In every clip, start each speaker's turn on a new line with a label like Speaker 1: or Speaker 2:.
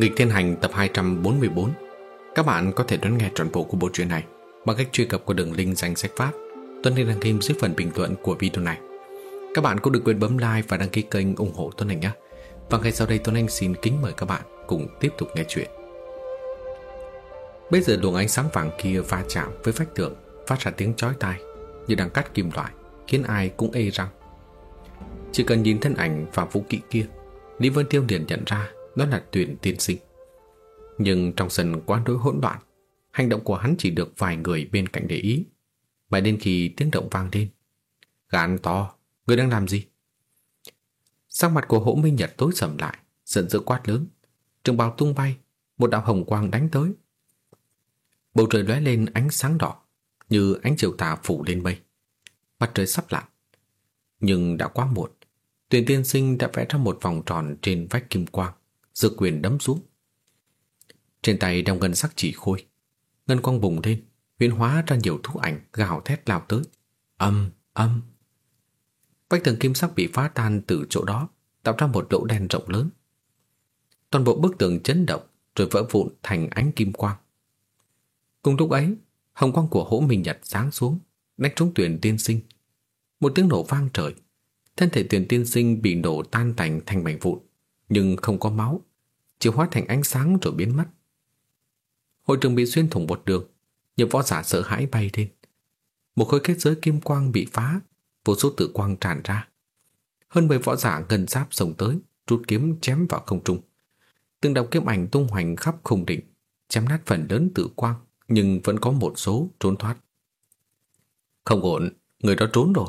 Speaker 1: Nghịch Thiên Hành tập 244 Các bạn có thể đón nghe trọn bộ của bộ truyện này bằng cách truy cập qua đường link danh sách phát. Tuấn Anh đăng thêm dưới phần bình luận của video này. Các bạn cũng được quên bấm like và đăng ký kênh ủng hộ Tuấn Anh nhé. Và ngay sau đây Tuấn Anh xin kính mời các bạn cùng tiếp tục nghe chuyện. Bây giờ luồng ánh sáng vàng kia va chạm với vách tường, phát ra tiếng chói tai như đang cắt kim loại, khiến ai cũng ê răng. Chỉ cần nhìn thân ảnh và vũ kỵ kia, Lý Vân Tiêu liền nhận ra đó là tuyển tiên sinh. Nhưng trong sân quá đối hỗn loạn Hành động của hắn chỉ được vài người bên cạnh để ý. Mãi đến khi tiếng động vang lên Gán to Người đang làm gì? Sắc mặt của hỗ minh nhật tối sầm lại Giận dữ quát lớn. Trường bào tung bay Một đạo hồng quang đánh tới. Bầu trời lóe lên ánh sáng đỏ Như ánh chiều tà phủ lên mây. Mặt trời sắp lặn Nhưng đã quá muộn. Tuyển tiên sinh đã vẽ ra một vòng tròn trên vách kim quang, dược quyền đấm xuống. Trên tay đeo ngân sắc chỉ khôi. Ngân quang bùng lên, huyễn hóa ra nhiều thú ảnh gào thét lao tới. Âm, âm. Vách tường kim sắc bị phá tan từ chỗ đó, tạo ra một lỗ đen rộng lớn. Toàn bộ bức tường chấn động rồi vỡ vụn thành ánh kim quang. Cùng lúc ấy, hồng quang của hỗ minh nhật sáng xuống, đánh trúng tuyển tiên sinh. Một tiếng nổ vang trời, Thân thể tuyển tiên sinh bị nổ tan tành thành mảnh vụn, nhưng không có máu, chỉ hóa thành ánh sáng rồi biến mất. Hội trường bị xuyên thủng một đường, nhiều võ giả sợ hãi bay lên. Một khối kết giới kim quang bị phá, vô số tự quang tràn ra. Hơn 10 võ giả gần giáp sông tới, rút kiếm chém vào không trung. Từng đạo kiếm ảnh tung hoành khắp khung đỉnh, chém nát phần lớn tự quang, nhưng vẫn có một số trốn thoát. Không ổn, người đó trốn rồi.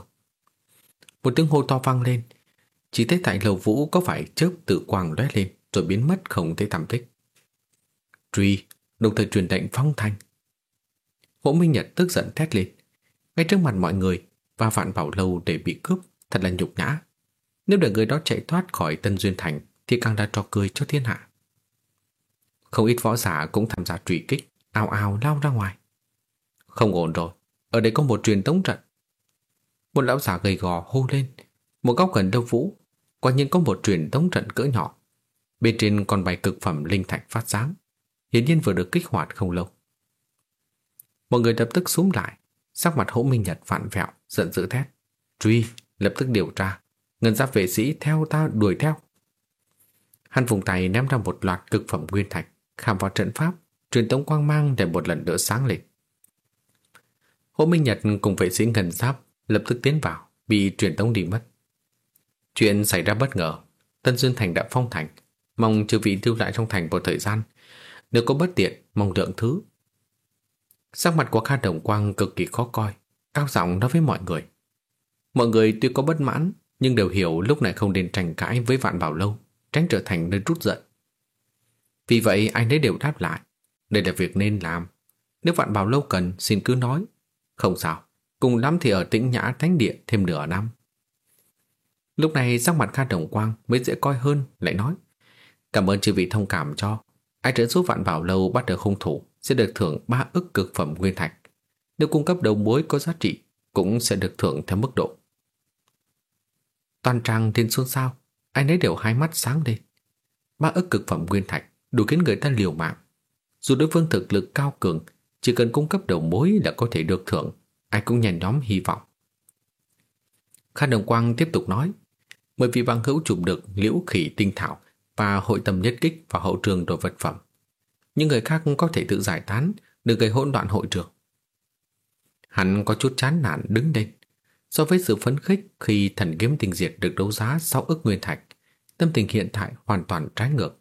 Speaker 1: Một tiếng hô to vang lên chỉ thấy tại lầu vũ có phải chớp tự quang lóe lên, Rồi biến mất không thấy tăm tích. Truy, Đồng thời truyền lệnh phong thanh. Hỗ Minh Nhật tức giận thét lên. Ngay trước mặt mọi người, Và vạn bảo lâu để bị cướp, Thật là nhục nhã. Nếu để người đó chạy thoát khỏi Tân Duyên Thành, Thì càng đã trò cười cho thiên hạ. Không ít võ giả cũng tham gia truy kích Ao ao lao ra ngoài. Không ổn rồi, Ở đây có một truyền tống trận. Một lão giả gầy gò hô lên. Một góc gần đông vũ Quả nhiên có một truyền tống trận cỡ nhỏ. Bên trên còn bài cực phẩm linh thạch phát sáng. Hiển nhiên vừa được kích hoạt không lâu. Mọi người lập tức xuống lại. Sắc mặt hỗ minh nhật phản vẹo Giận dữ thét. Truy, lập tức điều tra. Ngân giáp vệ sĩ theo ta đuổi theo. Hắn vùng tay ném ra một loạt cực phẩm nguyên thạch Khảm vào trận pháp Truyền tống quang mang để một lần nữa sáng lên. Hỗ Minh Nhật cùng vệ sĩ ngân giáp lập tức tiến vào, bị truyền tống đi mất. Chuyện xảy ra bất ngờ, Tân Duyên Thành đã phong thành, mong chư vị lưu lại trong thành một thời gian. Nếu có bất tiện, mong lượng thứ. Sắc mặt của Kha Đồng Quang cực kỳ khó coi, cao giọng nói với mọi người. Mọi người tuy có bất mãn, nhưng đều hiểu lúc này không nên tranh cãi với Vạn Bảo Lâu, tránh trở thành nơi rút giận. Vì vậy ai nấy đều đáp lại, đây là việc nên làm. Nếu Vạn Bảo Lâu cần, xin cứ nói. Không sao, Cùng lắm thì ở tĩnh nhã thánh địa thêm nửa năm. Lúc này sắc mặt Kha Đồng Quang mới dễ coi hơn, lại nói Cảm ơn chư vị thông cảm cho. Ai trợ giúp vạn bảo lâu bắt được hung thủ sẽ được thưởng 3 ức cực phẩm nguyên thạch. Nếu cung cấp đầu mối có giá trị cũng sẽ được thưởng theo mức độ. Toàn trang trên xuân sao, ai nấy đều hai mắt sáng lên. Ba ức cực phẩm nguyên thạch đủ khiến người ta liều mạng. Dù đối phương thực lực cao cường, chỉ cần cung cấp đầu mối là có thể được thưởng ai cũng nhanh nhóm hy vọng. Kha Đồng Quang tiếp tục nói, Mười vị bằng hữu chụp được liễu khỉ tinh thảo và hội tâm nhất kích vào hậu trường đồ vật phẩm. Những người khác có thể tự giải tán, đừng gây hỗn loạn hội trường. Hắn có chút chán nản đứng lên. So với sự phấn khích khi thần kiếm tình diệt được đấu giá sau ức nguyên thạch, tâm tình hiện tại hoàn toàn trái ngược.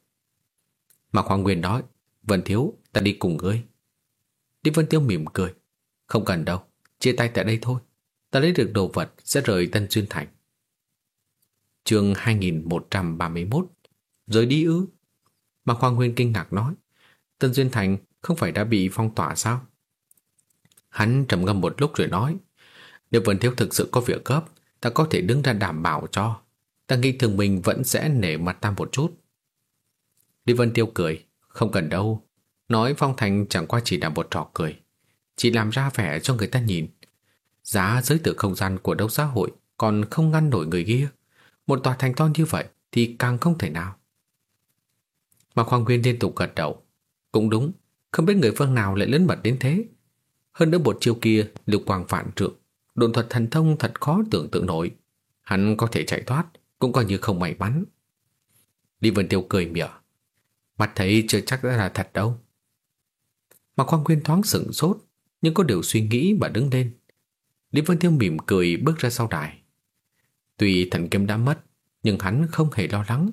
Speaker 1: Mà Hoàng Nguyên nói, Vân Thiếu, ta đi cùng ngươi. Đi Vân Tiêu mỉm cười. Không cần đâu. Chia tay tại đây thôi Ta lấy được đồ vật sẽ rời Tân Duyên Thành chương 2131 Rời đi ư? Mà Hoàng Huyên kinh ngạc nói. Tân Duyên Thành không phải đã bị phong tỏa sao? Hắn trầm ngâm một lúc rồi nói. Nếu Vân Thiếu thực sự có việc gấp, Ta có thể đứng ra đảm bảo cho. Ta nghĩ thường mình vẫn sẽ nể mặt ta một chút. Lý Vân Tiêu cười. Không cần đâu. Nói Phong Thành chẳng qua chỉ là một trò cười. Chỉ làm ra vẻ cho người ta nhìn. Giá giới tử không gian của đấu xã hội còn không ngăn nổi người kia. Một tòa thành to như vậy thì càng không thể nào. Mà Hoàng Nguyên liên tục gật đầu. Cũng đúng, không biết người phương nào lại lớn mật đến thế. Hơn nữa một chiêu kia, lục quang vạn trượng, đồn thuật thần thông thật khó tưởng tượng nổi. Hắn có thể chạy thoát, cũng coi như không may mắn. Lý Vân Tiêu cười mỉa. Mặt thấy chưa chắc đã là thật đâu. Mà Quang Quyên thoáng sửng sốt, nhưng có điều suy nghĩ mà đứng lên. Lý Vân Tiêu mỉm cười bước ra sau đài. Tuy thần kiếm đã mất, nhưng hắn không hề lo lắng,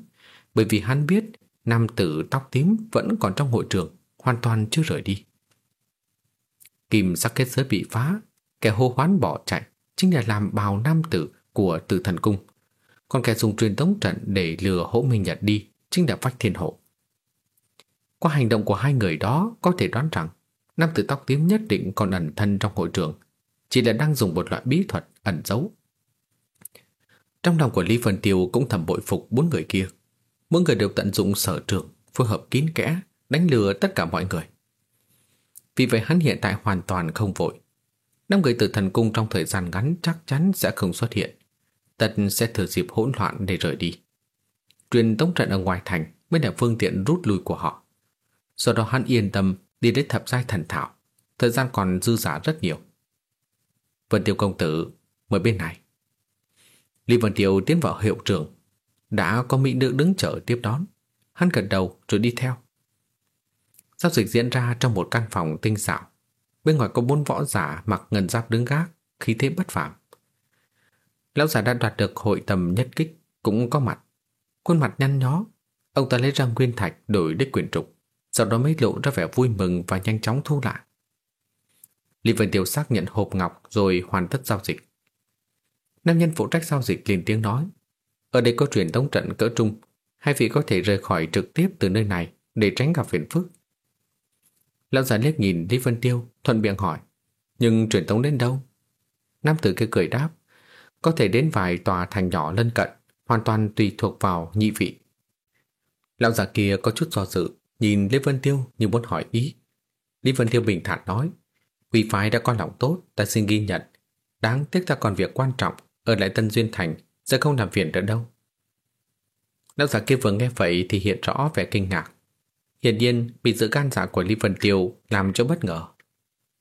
Speaker 1: bởi vì hắn biết nam tử tóc tím vẫn còn trong hội trường, hoàn toàn chưa rời đi. Kim sắc kết giới bị phá, kẻ hô hoán bỏ chạy chính là làm bào nam tử của tử thần cung. Còn kẻ dùng truyền tống trận để lừa hỗ minh nhật đi chính là Vách Thiên Hộ. Qua hành động của hai người đó có thể đoán rằng nam tử tóc tím nhất định còn ẩn thân trong hội trường, chỉ là đang dùng một loại bí thuật ẩn giấu. Trong lòng của Lý Vân Tiêu cũng thầm bội phục bốn người kia. Mỗi người đều tận dụng sở trường, phối hợp kín kẽ, đánh lừa tất cả mọi người. Vì vậy hắn hiện tại hoàn toàn không vội. Năm người từ thần cung trong thời gian ngắn chắc chắn sẽ không xuất hiện. Tật sẽ thừa dịp hỗn loạn để rời đi. Truyền tống trận ở ngoài thành mới là phương tiện rút lui của họ. Sau đó hắn yên tâm đi đến thập giai thần thảo. Thời gian còn dư giả rất nhiều. Vân Tiêu công tử, mời bên này. Lý Vân Tiêu tiến vào hiệu trường. Đã có mỹ nữ đứng chờ tiếp đón. Hắn gật đầu rồi đi theo. Giao dịch diễn ra trong một căn phòng tinh xảo. Bên ngoài có bốn võ giả mặc ngân giáp đứng gác, khí thế bất phàm. Lão giả đã đoạt được hội tầm nhất kích, cũng có mặt. Khuôn mặt nhăn nhó, ông ta lấy ra nguyên thạch đổi đích quyền trục, sau đó mới lộ ra vẻ vui mừng và nhanh chóng thu lại. Lý Vân Tiêu xác nhận hộp ngọc rồi hoàn tất giao dịch. Nam nhân phụ trách giao dịch liền tiếng nói, ở đây có truyền tống trận cỡ trung, hai vị có thể rời khỏi trực tiếp từ nơi này để tránh gặp phiền phức. Lão già liếc nhìn Lý Vân Tiêu, thuận miệng hỏi, nhưng truyền tống đến đâu? Nam tử kia cười đáp, có thể đến vài tòa thành nhỏ lân cận, hoàn toàn tùy thuộc vào nhị vị. Lão già kia có chút do dự, nhìn Lý Vân Tiêu như muốn hỏi ý. Lý Vân Tiêu bình thản nói, Quỷ phái đã có lòng tốt, ta xin ghi nhận. Đáng tiếc ta còn việc quan trọng, ở lại Tân Duyên Thành, sẽ không làm phiền nữa đâu. Lão giả kia vừa nghe vậy thì hiện rõ vẻ kinh ngạc. Hiển nhiên bị sự gan giả của Lý Vân Tiêu làm cho bất ngờ.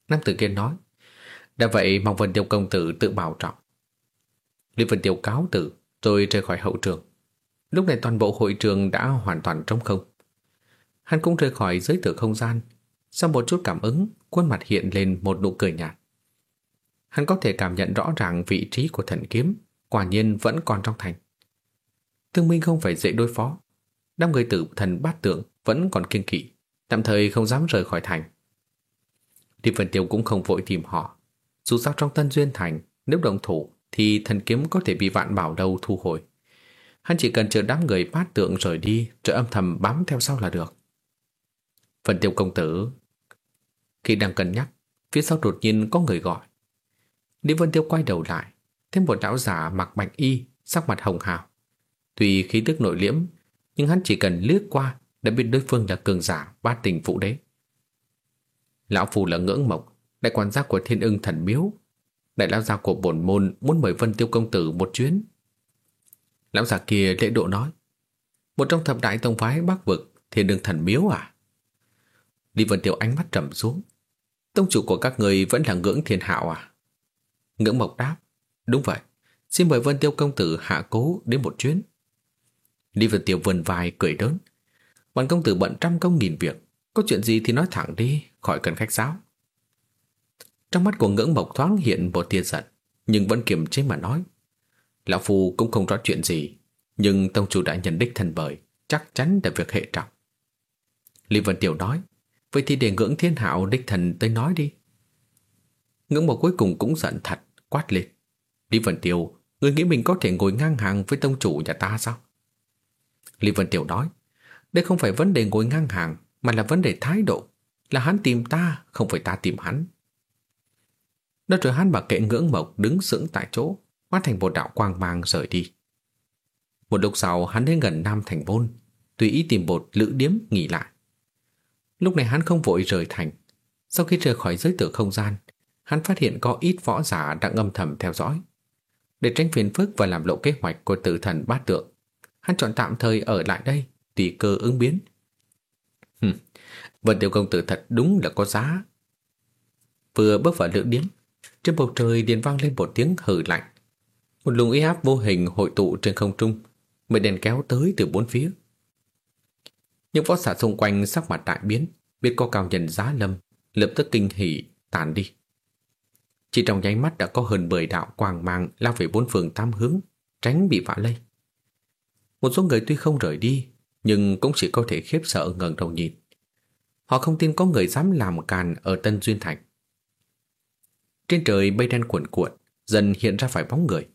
Speaker 1: Nam tử kia nói, đã vậy mong Vân Tiêu công tử tự bảo trọng. Lý Vân Tiêu cáo tử rồi rời khỏi hậu trường. Lúc này toàn bộ hội trường đã hoàn toàn trống không. Hắn cũng rời khỏi giới tử không gian. Sau một chút cảm ứng, khuôn mặt hiện lên một nụ cười nhạt. Hắn có thể cảm nhận rõ ràng vị trí của thần kiếm, quả nhiên vẫn còn trong thành. tương Minh không phải dễ đối phó. Năm người tử thần bát tượng vẫn còn kiên kỵ, tạm thời không dám rời khỏi thành. Điệp Vân Tiêu cũng không vội tìm họ. Dù sao trong Tân Duyên Thành, nếu đồng thủ thì thần kiếm có thể bị vạn bảo đâu thu hồi. Hắn chỉ cần chờ đám người bát tượng rời đi rồi âm thầm bám theo sau là được. Vân Tiêu công tử Khi đang cân nhắc, phía sau đột nhiên có người gọi. Lý Vân Tiêu quay đầu lại, thêm một lão giả mặc bạch y, sắc mặt hồng hào. Tuy khí tức nội liễm, nhưng hắn chỉ cần lướt qua đã biết đối phương là cường giả ba tình phụ đế. Lão Phù là ngưỡng mộc, đại quan giác của thiên ưng thần miếu. Đại lão gia của bổn môn muốn mời Vân Tiêu Công Tử một chuyến. Lão già kia lễ độ nói, một trong thập đại tông phái bắc vực thiên ưng thần miếu à? Lý Vân Tiêu ánh mắt trầm xuống. Tông chủ của các người vẫn là ngưỡng thiên hạo à? Ngưỡng mộc đáp, đúng vậy, xin mời Vân Tiêu Công Tử hạ cố đến một chuyến. Lý Vân Tiêu vần vai cười đớn. Bản công tử bận trăm công nghìn việc, có chuyện gì thì nói thẳng đi, khỏi cần khách sáo. Trong mắt của ngưỡng mộc thoáng hiện một tia giận, nhưng vẫn kiềm chế mà nói. Lão Phu cũng không rõ chuyện gì, nhưng tông chủ đã nhận đích thần bởi, chắc chắn là việc hệ trọng. Lý Vân Tiểu nói, vậy thì để ngưỡng thiên hạo đích thần tới nói đi. Ngưỡng mộc cuối cùng cũng giận thật, quát lên. Lý Vân Tiểu, người nghĩ mình có thể ngồi ngang hàng với tông chủ nhà ta sao? Lý Vân Tiểu nói, đây không phải vấn đề ngồi ngang hàng, mà là vấn đề thái độ. Là hắn tìm ta, không phải ta tìm hắn. Nói rồi hắn bà kệ ngưỡng mộc đứng sững tại chỗ, hóa thành một đạo quang mang rời đi. Một lúc sau hắn đến gần Nam Thành Vôn, tùy ý tìm một lữ điếm nghỉ lại. Lúc này hắn không vội rời thành. Sau khi rời khỏi giới tử không gian, hắn phát hiện có ít võ giả đang âm thầm theo dõi. Để tránh phiền phức và làm lộ kế hoạch của tử thần bát tượng, hắn chọn tạm thời ở lại đây tùy cơ ứng biến, Vân tiểu Công Tử thật đúng là có giá. Vừa bước vào lữ điếm, trên bầu trời điện vang lên một tiếng hừ lạnh. Một luồng uy áp vô hình hội tụ trên không trung, mây đèn kéo tới từ bốn phía. Những võ giả xung quanh sắc mặt đại biến, biết có cao nhân giá lâm, lập tức kinh hỉ tàn đi. Chỉ trong nháy mắt đã có hơn 10 đạo quang mang lao về bốn phương tám hướng, tránh bị vạ lây. Một số người tuy không rời đi, nhưng cũng chỉ có thể khiếp sợ ngẩng đầu nhìn. Họ không tin có người dám làm càn ở Tân Duyên Thành. Trên trời mây đen cuộn cuộn, dần hiện ra vài bóng người.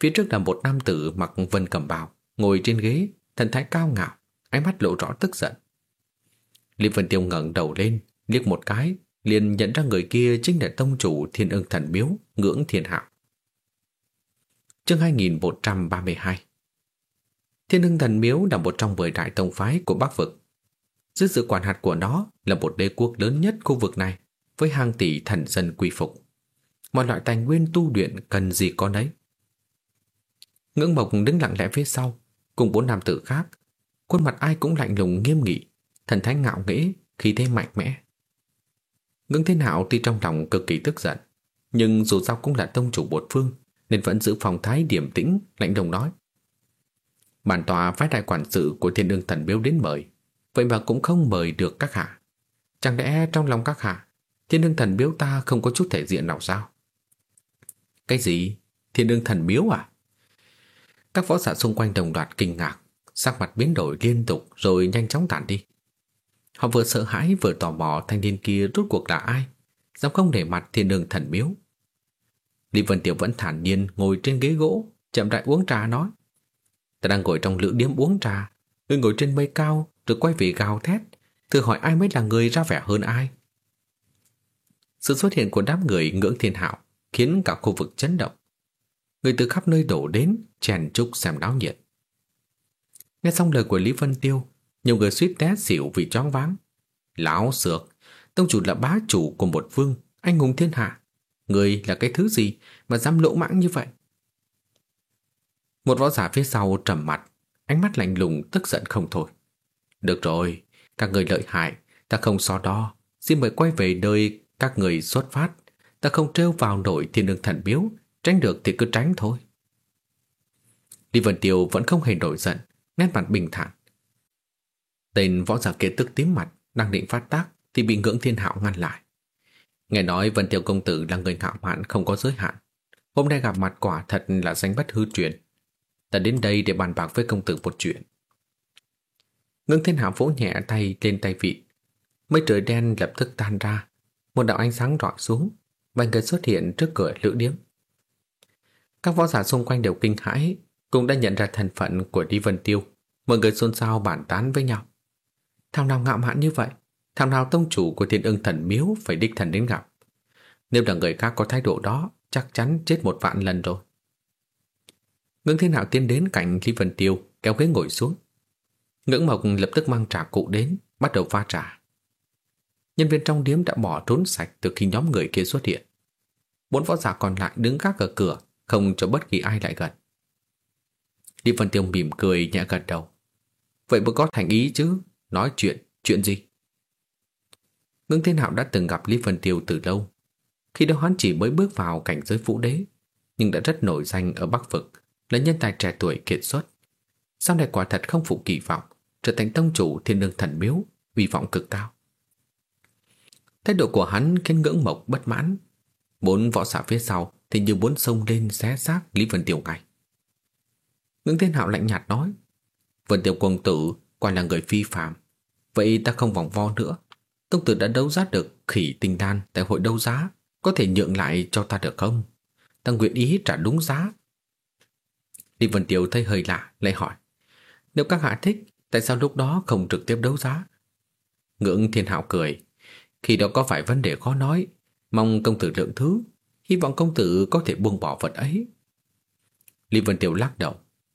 Speaker 1: Phía trước là một nam tử mặc vân cầm bào, ngồi trên ghế, thần thái cao ngạo, ánh mắt lộ rõ tức giận. Lý Vân Tiêu ngẩng đầu lên, liếc một cái, liền nhận ra người kia chính là tông chủ Thiên Ưng Thần Miếu, Ngưỡng Thiên Hạo. Chương 2132 Thiên Ưng Thần Miếu là một trong mười đại tông phái của Bắc Vực. Dưới sự quản hạt của nó là một đế quốc lớn nhất khu vực này, với hàng tỷ thần dân quy phục. Mọi loại tài nguyên tu luyện cần gì có nấy. Ngưỡng Mộc đứng lặng lẽ phía sau, cùng bốn nam tử khác. Khuôn mặt ai cũng lạnh lùng nghiêm nghị, thần thái ngạo nghễ, khí thế mạnh mẽ. Ngưỡng Thiên Hạo tuy trong lòng cực kỳ tức giận, nhưng dù sao cũng là tông chủ bột phương, nên vẫn giữ phòng thái điềm tĩnh, lạnh lùng nói. Bản tòa phái đại quản sự của thiên đương thần biếu đến mời, vậy mà cũng không mời được các hạ. Chẳng lẽ trong lòng các hạ, thiên đương thần biếu ta không có chút thể diện nào sao? Cái gì? Thiên đương thần biếu à? Các võ giả xung quanh đồng loạt kinh ngạc, sắc mặt biến đổi liên tục rồi nhanh chóng tản đi. Họ vừa sợ hãi vừa tò mò thanh niên kia rốt cuộc là ai, dám không để mặt thiên đường thần miếu. Lý Vân Tiểu vẫn thản nhiên ngồi trên ghế gỗ, chậm rãi uống trà nói. Ta đang ngồi trong lữ điếm uống trà, người ngồi trên mây cao rồi quay về gào thét, thử hỏi ai mới là người ra vẻ hơn ai. Sự xuất hiện của đám người ngưỡng thiên hạo khiến cả khu vực chấn động. Người từ khắp nơi đổ đến, chèn chúc xem náo nhiệt. Nghe xong lời của Lý Vân Tiêu, nhiều người suýt té xỉu vì choáng váng. Lão sược, tông chủ là bá chủ của một vương, anh hùng thiên hạ. Người là cái thứ gì mà dám lỗ mãng như vậy? Một võ giả phía sau trầm mặt, ánh mắt lạnh lùng tức giận không thôi. Được rồi, các người lợi hại, ta không so đo, xin mời quay về nơi các người xuất phát. Ta không trêu vào nổi thiên đường thần biếu, tránh được thì cứ tránh thôi. Lý Vân Tiêu vẫn không hề nổi giận, nét mặt bình thản. Tên võ giả kia tức tím mặt, đang định phát tác thì bị ngưỡng thiên hạo ngăn lại. Nghe nói Vân Tiêu Công Tử là người ngạo mạn không có giới hạn. Hôm nay gặp mặt quả thật là danh bất hư truyền. Ta đến đây để bàn bạc với công tử một chuyện. Ngưng thiên hạo vỗ nhẹ tay lên tay vị. Mây trời đen lập tức tan ra. Một đạo ánh sáng rọi xuống. Vài người xuất hiện trước cửa lữ điếm. Các võ giả xung quanh đều kinh hãi, cũng đã nhận ra thân phận của Đi Vân Tiêu. Mọi người xôn xao bàn tán với nhau. Thằng nào ngạo mạn như vậy? Thằng nào tông chủ của thiên ưng thần miếu phải đích thần đến gặp? Nếu là người khác có thái độ đó, chắc chắn chết một vạn lần rồi. Ngưỡng Thiên Hạo tiến đến cạnh Lý Vân Tiêu, kéo ghế ngồi xuống. Ngưỡng Mộc lập tức mang trà cụ đến, bắt đầu pha trà. Nhân viên trong điếm đã bỏ trốn sạch từ khi nhóm người kia xuất hiện. Bốn võ giả còn lại đứng gác ở cửa, không cho bất kỳ ai lại gần. Lý Vân Tiêu mỉm cười nhẹ gật đầu. Vậy mới có thành ý chứ, nói chuyện, chuyện gì? Ngưng Thiên Hạo đã từng gặp Lý Vân Tiêu từ lâu. Khi đó hắn chỉ mới bước vào cảnh giới vũ đế, nhưng đã rất nổi danh ở Bắc Vực là nhân tài trẻ tuổi kiệt xuất. Sau này quả thật không phụ kỳ vọng, trở thành tông chủ thiên đường thần miếu, uy vọng cực cao. Thái độ của hắn khiến ngưỡng mộc bất mãn. Bốn võ giả phía sau thì như muốn sông lên xé xác Lý Vân Tiêu ngay. Ngưỡng thiên hạo lạnh nhạt nói Vân Tiêu công tử quả là người phi phạm. Vậy ta không vòng vo nữa. Tông tử đã đấu giá được khỉ tinh đan Tại hội đấu giá. Có thể nhượng lại cho ta được không? Ta nguyện ý trả đúng giá. Lý Vân Tiêu thấy hơi lạ, Lại hỏi. Nếu các hạ thích, Tại sao lúc đó không trực tiếp đấu giá? Ngưỡng thiên hạo cười. Khi đó có phải vấn đề khó nói. Mong công tử lượng thứ. Hy vọng công tử có thể buông bỏ vật ấy. Lý Vân Tiểu lắc đầu.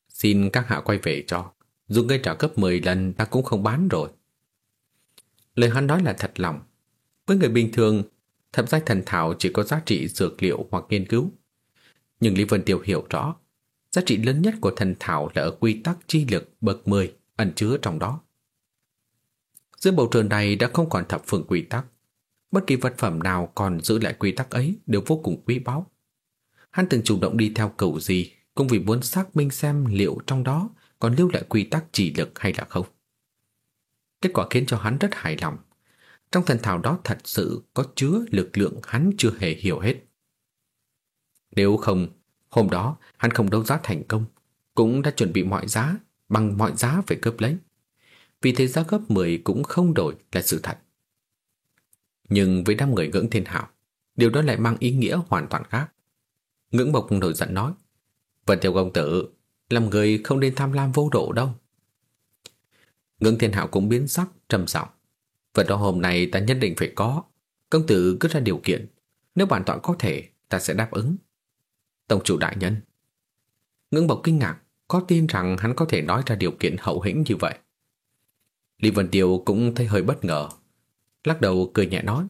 Speaker 1: Xin các hạ quay về cho. Dù ngươi trả cấp 10 lần, ta cũng không bán rồi Lời hắn nói là thật lòng Với người bình thường, Thập giai thần thảo chỉ có giá trị dược liệu hoặc nghiên cứu Nhưng Lý Vân Tiêu hiểu rõ, Giá trị lớn nhất của thần thảo là ở quy tắc chi lực bậc 10 ẩn chứa trong đó Giữa bầu trời này đã không còn thập phương quy tắc. Bất kỳ vật phẩm nào còn giữ lại quy tắc ấy đều vô cùng quý báu. Hắn từng chủ động đi theo cầu gì cũng vì muốn xác minh xem liệu trong đó còn lưu lại quy tắc chỉ lực hay là không. Kết quả khiến cho hắn rất hài lòng. Trong thần thảo đó thật sự có chứa lực lượng hắn chưa hề hiểu hết. Nếu không, hôm đó hắn không đấu giá thành công, cũng đã chuẩn bị mọi giá, bằng mọi giá phải cướp lấy. Vì thế giá gấp 10 cũng không đổi là sự thật. Nhưng với đám người ngưỡng thiên hảo, điều đó lại mang ý nghĩa hoàn toàn khác. Ngưỡng bộc nổi giận nói, Vân Tiêu Công Tử, làm người không nên tham lam vô độ đâu. Ngưng thiên Hạo cũng biến sắc, trầm giọng Vật đó hôm nay ta nhất định phải có. Công tử cứ ra điều kiện. Nếu bản tọa có thể, ta sẽ đáp ứng. Tổng chủ đại nhân. Ngưng bộc kinh ngạc, có tin rằng hắn có thể nói ra điều kiện hậu hĩnh như vậy. Lý Vân Tiêu cũng thấy hơi bất ngờ. Lắc đầu cười nhẹ nói.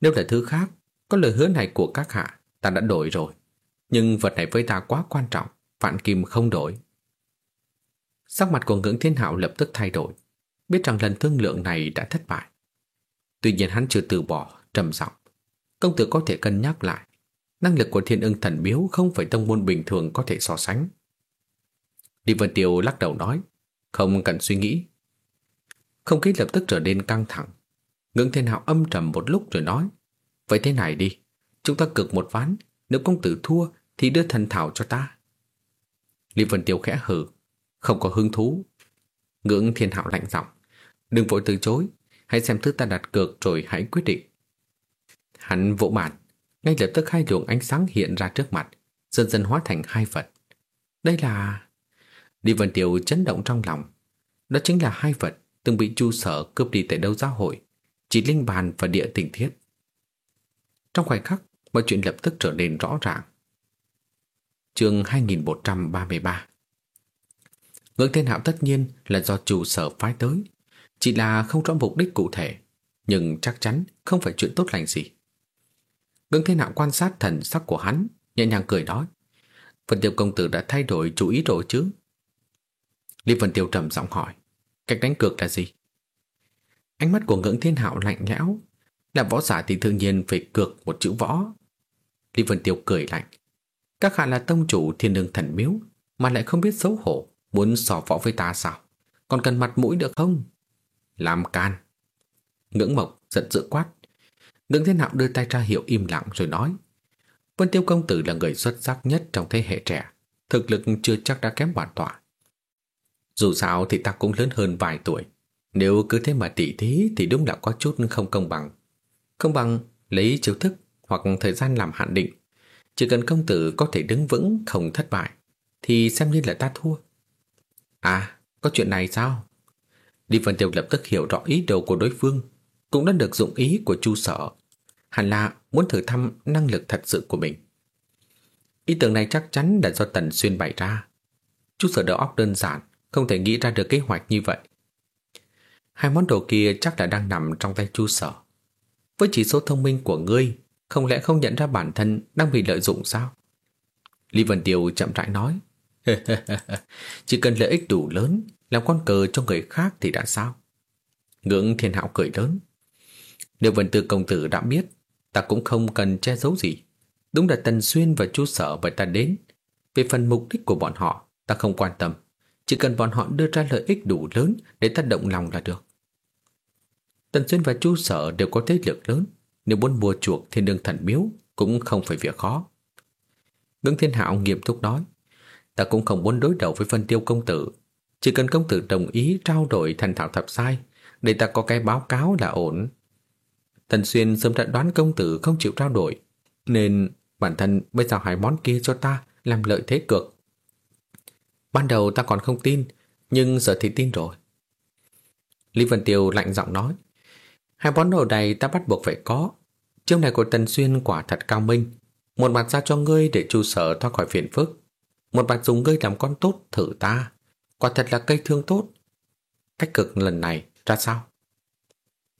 Speaker 1: Nếu là thứ khác, có lời hứa này của các hạ, ta đã đổi rồi. Nhưng vật này với ta quá quan trọng, vạn kim không đổi. Sắc mặt của ngưỡng thiên hạo lập tức thay đổi, biết rằng lần thương lượng này đã thất bại. Tuy nhiên hắn chưa từ bỏ, trầm giọng. Công tử có thể cân nhắc lại. Năng lực của thiên ưng thần biếu không phải tông môn bình thường có thể so sánh. Lý Vân Tiêu lắc đầu nói, không cần suy nghĩ. Không khí lập tức trở nên căng thẳng. Ngưỡng thiên hạo âm trầm một lúc rồi nói, vậy thế này đi, chúng ta cực một ván, nếu công tử thua thì đưa thần thảo cho ta. Lý Vân Tiêu khẽ hừ, không có hứng thú. Ngưỡng thiên hạo lạnh giọng, đừng vội từ chối, hãy xem thứ ta đặt cược rồi hãy quyết định. Hắn vỗ bàn, ngay lập tức hai luồng ánh sáng hiện ra trước mặt, dần dần hóa thành hai vật. Đây là... Lý Vân Tiêu chấn động trong lòng. Đó chính là hai vật từng bị chu sở cướp đi tại đâu giáo hội, chỉ linh bàn và địa tình thiết. Trong khoảnh khắc, mọi chuyện lập tức trở nên rõ ràng. Chương 2133 Ngưỡng thiên hạo tất nhiên là do chủ sở phái tới, chỉ là không rõ mục đích cụ thể, nhưng chắc chắn không phải chuyện tốt lành gì. Ngưỡng thiên hạo quan sát thần sắc của hắn, nhẹ nhàng cười nói. Vân Tiêu công tử đã thay đổi chủ ý rồi chứ? Lý Vân Tiêu trầm giọng hỏi, cách đánh cược là gì? Ánh mắt của ngưỡng thiên hạo lạnh lẽo, là võ giả thì đương nhiên phải cược một chữ võ. Lý Vân Tiêu cười lạnh, các hạ là tông chủ thiên đường thần miếu mà lại không biết xấu hổ, muốn sò võ với ta sao? Còn cần mặt mũi được không? Làm can. Ngưỡng mộc giận dữ quát. Ngưỡng thiên hạo đưa tay ra hiệu im lặng rồi nói. Vân Tiêu Công Tử là người xuất sắc nhất trong thế hệ trẻ. Thực lực chưa chắc đã kém bản tọa. Dù sao thì ta cũng lớn hơn vài tuổi. Nếu cứ thế mà tỉ thí thì đúng là có chút không công bằng. công bằng lấy chiêu thức hoặc thời gian làm hạn định. Chỉ cần công tử có thể đứng vững không thất bại thì xem như là ta thua. À, có chuyện này sao? Đi Vân Tiêu lập tức hiểu rõ ý đồ của đối phương, cũng đã được dụng ý của Chu Sở. Hẳn là muốn thử thăm năng lực thật sự của mình. Ý tưởng này chắc chắn là do Tần Xuyên bày ra. Chu Sở đầu óc đơn giản, không thể nghĩ ra được kế hoạch như vậy. Hai món đồ kia chắc là đang nằm trong tay Chu Sở. Với chỉ số thông minh của ngươi, không lẽ không nhận ra bản thân đang bị lợi dụng sao? Lý Vân Tiêu chậm rãi nói. Chỉ cần lợi ích đủ lớn, làm con cờ cho người khác thì đã sao? Ngưỡng thiên hạo cười lớn. Nếu Vân Tư công tử đã biết, ta cũng không cần che giấu gì. Đúng là Tần Xuyên và chú Sở bởi ta đến. Về phần mục đích của bọn họ, ta không quan tâm. Chỉ cần bọn họ đưa ra lợi ích đủ lớn để ta động lòng là được. Tần Xuyên và chú Sở đều có thế lực lớn. Nếu muốn mua chuộc thiên đường thần miếu cũng không phải việc khó. Ngưng thiên hạo nghiêm túc nói, Ta cũng không muốn đối đầu với phân tiêu công tử. Chỉ cần công tử đồng ý trao đổi thành thảo thập sai, Để ta có cái báo cáo là ổn. Tần Xuyên sớm đã đoán công tử không chịu trao đổi, Nên bản thân bây giờ hai món kia cho ta Làm lợi thế cược. Ban đầu ta còn không tin, Nhưng giờ thì tin rồi. Lý Vân Tiêu lạnh giọng nói Hai món đồ này ta bắt buộc phải có Chiêu này của Tần Xuyên quả thật cao minh Một mặt ra cho ngươi để chu sở thoát khỏi phiền phức một mặt dùng ngươi làm con tốt thử ta. Quả thật là cây thương tốt. Cách cực lần này ra sao?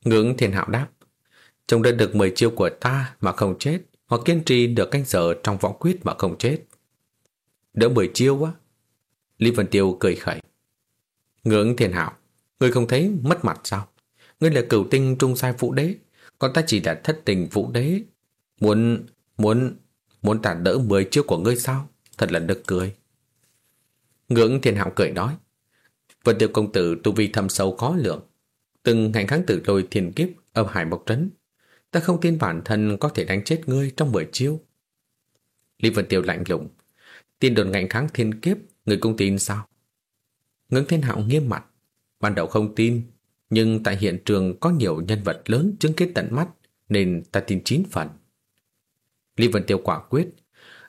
Speaker 1: Ngưỡng thiên hạo đáp. Trông đã được 10 chiêu của ta mà không chết, hoặc kiên trì được canh giờ trong võ quyết mà không chết. Đỡ 10 chiêu á. Lý Vân Tiêu cười khẩy. Ngưỡng thiên hạo, ngươi không thấy mất mặt sao? Ngươi là cửu tinh trung sai vũ đế, còn ta chỉ là thất tình vũ đế. Muốn, muốn, muốn tàn đỡ mười chiêu của ngươi sao? Thật là nực cười. Ngưỡng thiên hạo cười nói. Vân tiêu công tử tu vi thâm sâu khó lượng. Từng hành kháng tử lôi thiên kiếp ở hải mộc trấn. Ta không tin bản thân có thể đánh chết ngươi trong mười chiêu. Lý Vân Tiêu lạnh lùng. Tin đồn ngành kháng thiên kiếp, người cũng tin sao? Ngưỡng thiên hạo nghiêm mặt. Ban đầu không tin, nhưng tại hiện trường có nhiều nhân vật lớn chứng kiến tận mắt, nên ta tin chín phần. Lý Vân Tiêu quả quyết,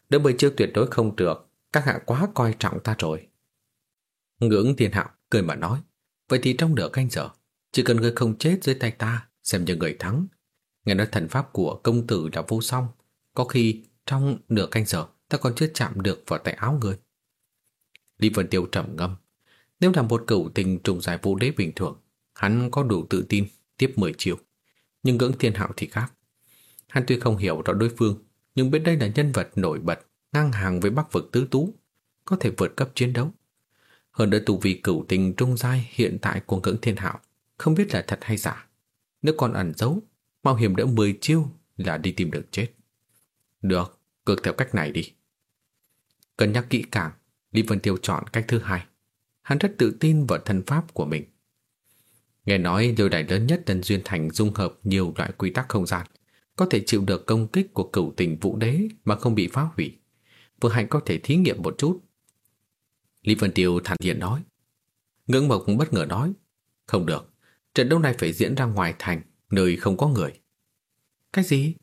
Speaker 1: đỡ bởi chiêu tuyệt đối không được, các hạ quá coi trọng ta rồi. Ngưỡng thiên hạo cười mà nói, vậy thì trong nửa canh giờ, chỉ cần người không chết dưới tay ta, xem như người thắng. Nghe nói thần pháp của công tử đã vô song, có khi trong nửa canh giờ ta còn chưa chạm được vào tay áo người. Lý Vân Tiêu trầm ngâm, nếu là một cửu tình trùng giải vũ đế bình thường, hắn có đủ tự tin tiếp 10 chiều. Nhưng ngưỡng thiên hạo thì khác. Hắn tuy không hiểu rõ đối phương, nhưng biết đây là nhân vật nổi bật, ngang hàng với bắc vực tứ tú, có thể vượt cấp chiến đấu. Hơn nữa tù vì cửu tình trung giai hiện tại của ngưỡng thiên hạo, không biết là thật hay giả. Nếu còn ẩn giấu, mạo hiểm đỡ 10 chiêu là đi tìm được chết. Được, cược theo cách này đi. Cân nhắc kỹ càng, Lý Vân Tiêu chọn cách thứ hai. Hắn rất tự tin vào thân pháp của mình. Nghe nói lôi đài lớn nhất Tân Duyên Thành dung hợp nhiều loại quy tắc không gian, có thể chịu được công kích của cửu tình vũ đế mà không bị phá hủy. Vừa hạnh có thể thí nghiệm một chút. Lý Vân Tiêu thản nhiên nói. Ngưỡng Mộc bất ngờ nói. Không được, trận đấu này phải diễn ra ngoài thành, nơi không có người. Cái gì?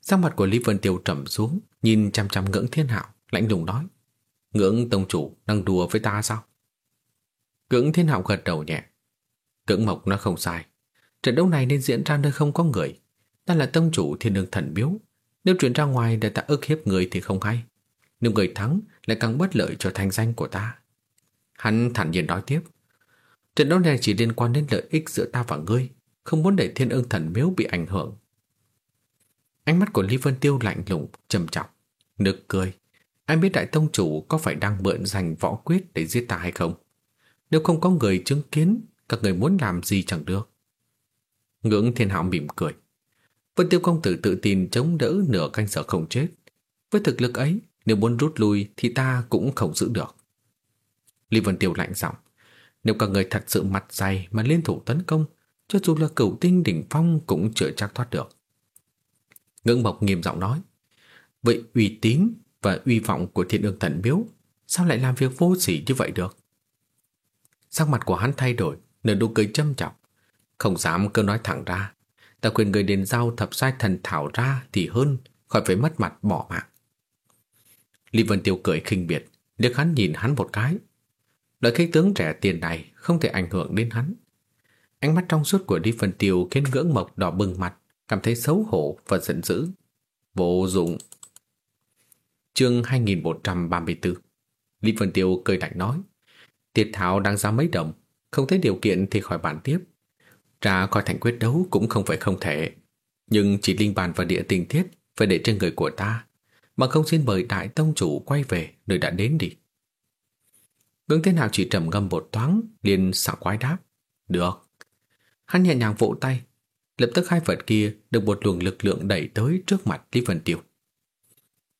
Speaker 1: Sắc mặt của Lý Vân Tiêu trầm xuống, nhìn chăm chăm ngưỡng thiên hạo, lạnh lùng nói. Ngưỡng tông chủ đang đùa với ta sao? Ngưỡng thiên hạo gật đầu nhẹ. Cưỡng Mộc nó không sai. Trận đấu này nên diễn ra nơi không có người. Ta là tông chủ thiên đường thần biếu. Nếu chuyển ra ngoài để ta ức hiếp người thì không hay. Nếu người thắng lại càng bất lợi cho thành danh của ta. Hắn thản nhiên nói tiếp. Trận đấu này chỉ liên quan đến lợi ích giữa ta và ngươi. Không muốn để thiên ương thần miếu bị ảnh hưởng. Ánh mắt của Lý Vân Tiêu lạnh lùng, trầm trọng. Nực cười. Anh biết đại tông chủ có phải đang mượn giành võ quyết để giết ta hay không? Nếu không có người chứng kiến các người muốn làm gì chẳng được. Ngưỡng thiên hạo mỉm cười. Vân tiêu công tử tự tin chống đỡ nửa canh giờ không chết. Với thực lực ấy, nếu muốn rút lui thì ta cũng không giữ được. Lý Vân Tiêu lạnh giọng. Nếu các người thật sự mặt dày mà liên thủ tấn công, cho dù là cửu tinh đỉnh phong cũng chưa chắc thoát được. Ngưỡng Mộc nghiêm giọng nói. Vậy uy tín và uy vọng của thiên ương thần miếu sao lại làm việc vô sỉ như vậy được? Sắc mặt của hắn thay đổi, nở nụ cười châm chọc. Không dám cứ nói thẳng ra. Ta khuyên người đến giao thập sai thần thảo ra thì hơn, khỏi phải mất mặt bỏ mạng. Lý Vân Tiêu cười khinh biệt, liếc hắn nhìn hắn một cái. Loại khí tướng trẻ tiền này không thể ảnh hưởng đến hắn. Ánh mắt trong suốt của Lý Vân Tiêu khiến ngưỡng mộc đỏ bừng mặt, cảm thấy xấu hổ và giận dữ. Vô dụng. Chương 2134 Lý Vân Tiêu cười lạnh nói Tiệt thảo đang ra mấy đồng không thấy điều kiện thì khỏi bàn tiếp. Ra khỏi thành quyết đấu cũng không phải không thể. Nhưng chỉ linh bàn và địa tình thiết phải để trên người của ta. Mà không xin mời đại tông chủ quay về nơi đã đến đi. Ngưng thế nào chỉ trầm ngâm một thoáng, liền xạo quái đáp. Được. Hắn nhẹ nhàng vỗ tay. Lập tức hai vật kia được một luồng lực lượng đẩy tới trước mặt Lý Vân Tiêu.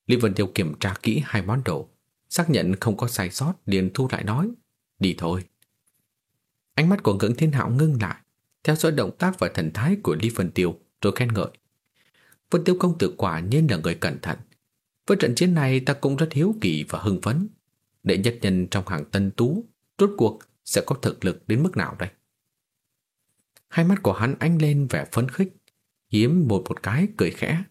Speaker 1: Lý Vân Tiêu kiểm tra kỹ hai món đồ. Xác nhận không có sai sót liền thu lại nói. Đi thôi. Ánh mắt của ngưỡng thiên hạo ngưng lại, theo dõi động tác và thần thái của Lý Vân Tiêu, rồi khen ngợi. Vân Tiêu công tử quả nhiên là người cẩn thận. Với trận chiến này ta cũng rất hiếu kỳ và hưng phấn. Đệ nhất nhân trong hàng tân tú, rốt cuộc sẽ có thực lực đến mức nào đây? Hai mắt của hắn ánh lên vẻ phấn khích, hiếm một một cái cười khẽ.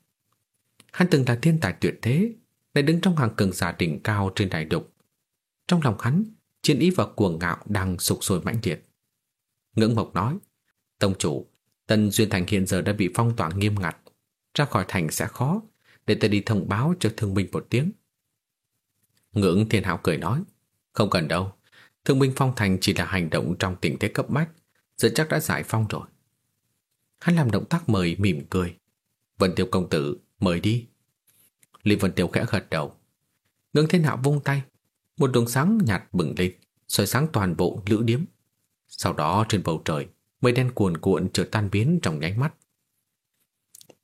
Speaker 1: Hắn từng là thiên tài tuyệt thế, lại đứng trong hàng cường giả đỉnh cao trên đại đục. Trong lòng hắn, chiến ý và cuồng ngạo đang sục sôi mãnh liệt. Ngưỡng Mộc nói, Tông chủ, Tân Duyên Thành hiện giờ đã bị phong tỏa nghiêm ngặt, ra khỏi thành sẽ khó, để ta đi thông báo cho thương binh một tiếng. Ngưỡng Thiên Hạo cười nói, không cần đâu, thương binh phong thành chỉ là hành động trong tình thế cấp bách, giờ chắc đã giải phong rồi. Hắn làm động tác mời mỉm cười. Vân Tiêu công tử, mời đi. Lý Vân Tiêu khẽ gật đầu. Ngưỡng Thiên Hạo vung tay, một đường sáng nhạt bừng lên, soi sáng toàn bộ lữ điếm. Sau đó trên bầu trời mây đen cuồn cuộn trở tan biến trong nháy mắt.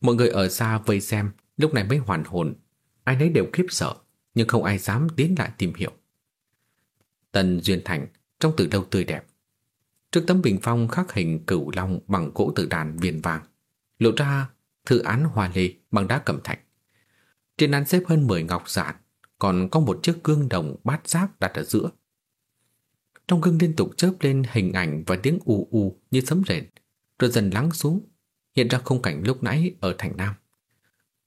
Speaker 1: Mọi người ở xa vây xem, lúc này mới hoàn hồn, ai nấy đều khiếp sợ, nhưng không ai dám tiến lại tìm hiểu. Tần Duyên Thành trong từ lâu tươi đẹp. Trước tấm bình phong khắc hình cửu long bằng gỗ tử đàn viền vàng, lộ ra thư án hoa lê bằng đá cẩm thạch. Trên án xếp hơn 10 ngọc giản, còn có một chiếc gương đồng bát giác đặt ở giữa. Trong gương liên tục chớp lên hình ảnh và tiếng u u như sấm rền, rồi dần lắng xuống, hiện ra khung cảnh lúc nãy ở thành Nam.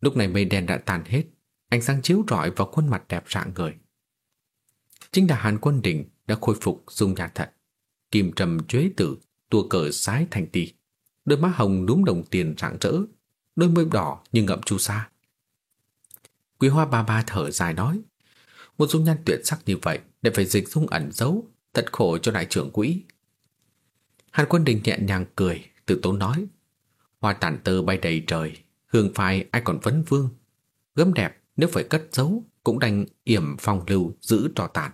Speaker 1: Lúc này mây đen đã tàn hết, ánh sáng chiếu rọi vào khuôn mặt đẹp rạng người. Chính là Hàn Quân Đình đã khôi phục dung nhan thật. Kim trầm chế tử, tua cờ sái thành tỷ, đôi má hồng núm đồng tiền rạng rỡ, đôi môi đỏ như ngậm chu sa. Quý hoa ba ba thở dài nói, một dung nhan tuyệt sắc như vậy để phải dịch dung ẩn giấu, thật khổ cho đại trưởng quỹ. Hàn Quân Đình nhẹ nhàng cười, tự tốn nói, hoa tàn tơ bay đầy trời, hương phai ai còn vấn vương, gấm đẹp nếu phải cất giấu cũng đành yểm phòng lưu giữ trò tàn.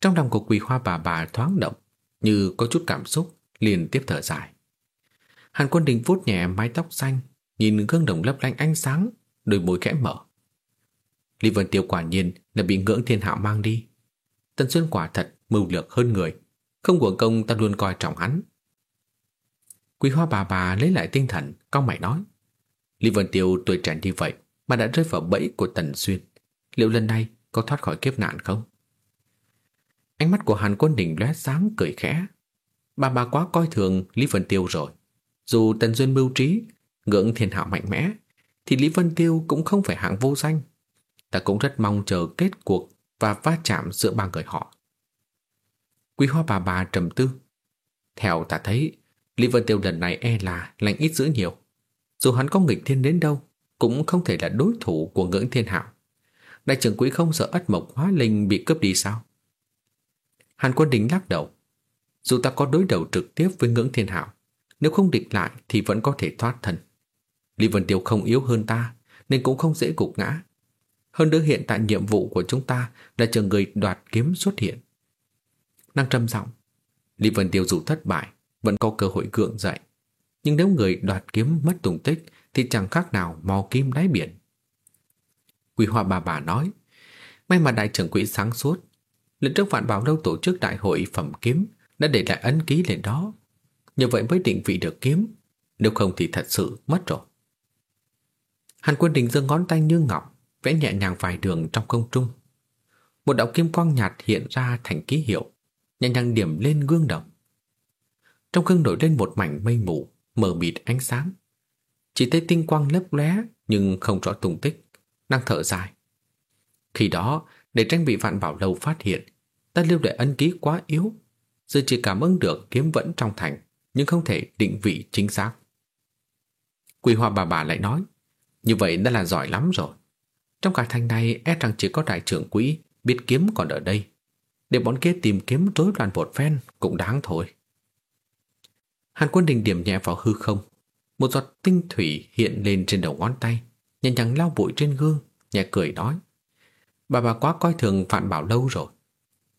Speaker 1: Trong lòng của quỳ hoa bà bà thoáng động, như có chút cảm xúc, liền tiếp thở dài. Hàn quân đình vuốt nhẹ mái tóc xanh, nhìn gương đồng lấp lánh ánh sáng, đôi môi khẽ mở. Lý Vân Tiêu quả nhiên là bị ngưỡng thiên hạ mang đi. Tần Xuyên quả thật mưu lược hơn người, không uổng công ta luôn coi trọng hắn. Quý hoa bà bà lấy lại tinh thần, cao mày nói. Lý Vân Tiêu tuổi trẻ như vậy mà đã rơi vào bẫy của Tần Xuyên. Liệu lần này có thoát khỏi kiếp nạn không? Ánh mắt của Hàn Quân Đình lóe sáng cười khẽ. Bà bà quá coi thường Lý Vân Tiêu rồi. Dù Tần Duyên mưu trí, ngưỡng thiên hạ mạnh mẽ, thì Lý Vân Tiêu cũng không phải hạng vô danh. Ta cũng rất mong chờ kết cuộc và va chạm giữa ba người họ. Quý hoa bà bà trầm tư. Theo ta thấy, Lý Vân Tiêu lần này e là lành ít dữ nhiều. Dù hắn có nghịch thiên đến đâu, cũng không thể là đối thủ của ngưỡng thiên hạo. Đại trưởng quỹ không sợ ất mộc hóa linh bị cướp đi sao? Hàn quân đính lắc đầu. Dù ta có đối đầu trực tiếp với ngưỡng thiên hạo, nếu không địch lại thì vẫn có thể thoát thân. Lý Vân Tiêu không yếu hơn ta, nên cũng không dễ gục ngã. Hơn nữa hiện tại nhiệm vụ của chúng ta là chờ người đoạt kiếm xuất hiện. Năng trầm giọng Lý Vân Tiêu dù thất bại, vẫn có cơ hội gượng dậy. Nhưng nếu người đoạt kiếm mất tùng tích thì chẳng khác nào mò kim đáy biển. Quỳ hoa bà bà nói, may mà đại trưởng quỹ sáng suốt, lần trước vạn bảo lâu tổ chức đại hội phẩm kiếm đã để lại ấn ký lên đó. Như vậy mới định vị được kiếm, nếu không thì thật sự mất rồi. Hàn quân đình giơ ngón tay như ngọc, vẽ nhẹ nhàng vài đường trong không trung. Một đạo kim quang nhạt hiện ra thành ký hiệu, nhẹ nhàng điểm lên gương đồng. Trong gương nổi lên một mảnh mây mù, mờ mịt ánh sáng. Chỉ thấy tinh quang lấp lóe nhưng không rõ tung tích, đang thở dài. Khi đó, để tránh bị vạn bảo lâu phát hiện, ta lưu lại ân ký quá yếu, giờ chỉ cảm ứng được kiếm vẫn trong thành, nhưng không thể định vị chính xác. Quỳ hoa bà bà lại nói, như vậy đã là giỏi lắm rồi. Trong cả thành này e rằng chỉ có đại trưởng quỹ biết kiếm còn ở đây. Để bọn kia tìm kiếm rối loạn một phen cũng đáng thôi. Hàn quân đình điểm nhẹ vào hư không, một giọt tinh thủy hiện lên trên đầu ngón tay, nhẹ nhàng lau bụi trên gương, nhẹ cười nói. Bà bà quá coi thường Phạn Bảo lâu rồi.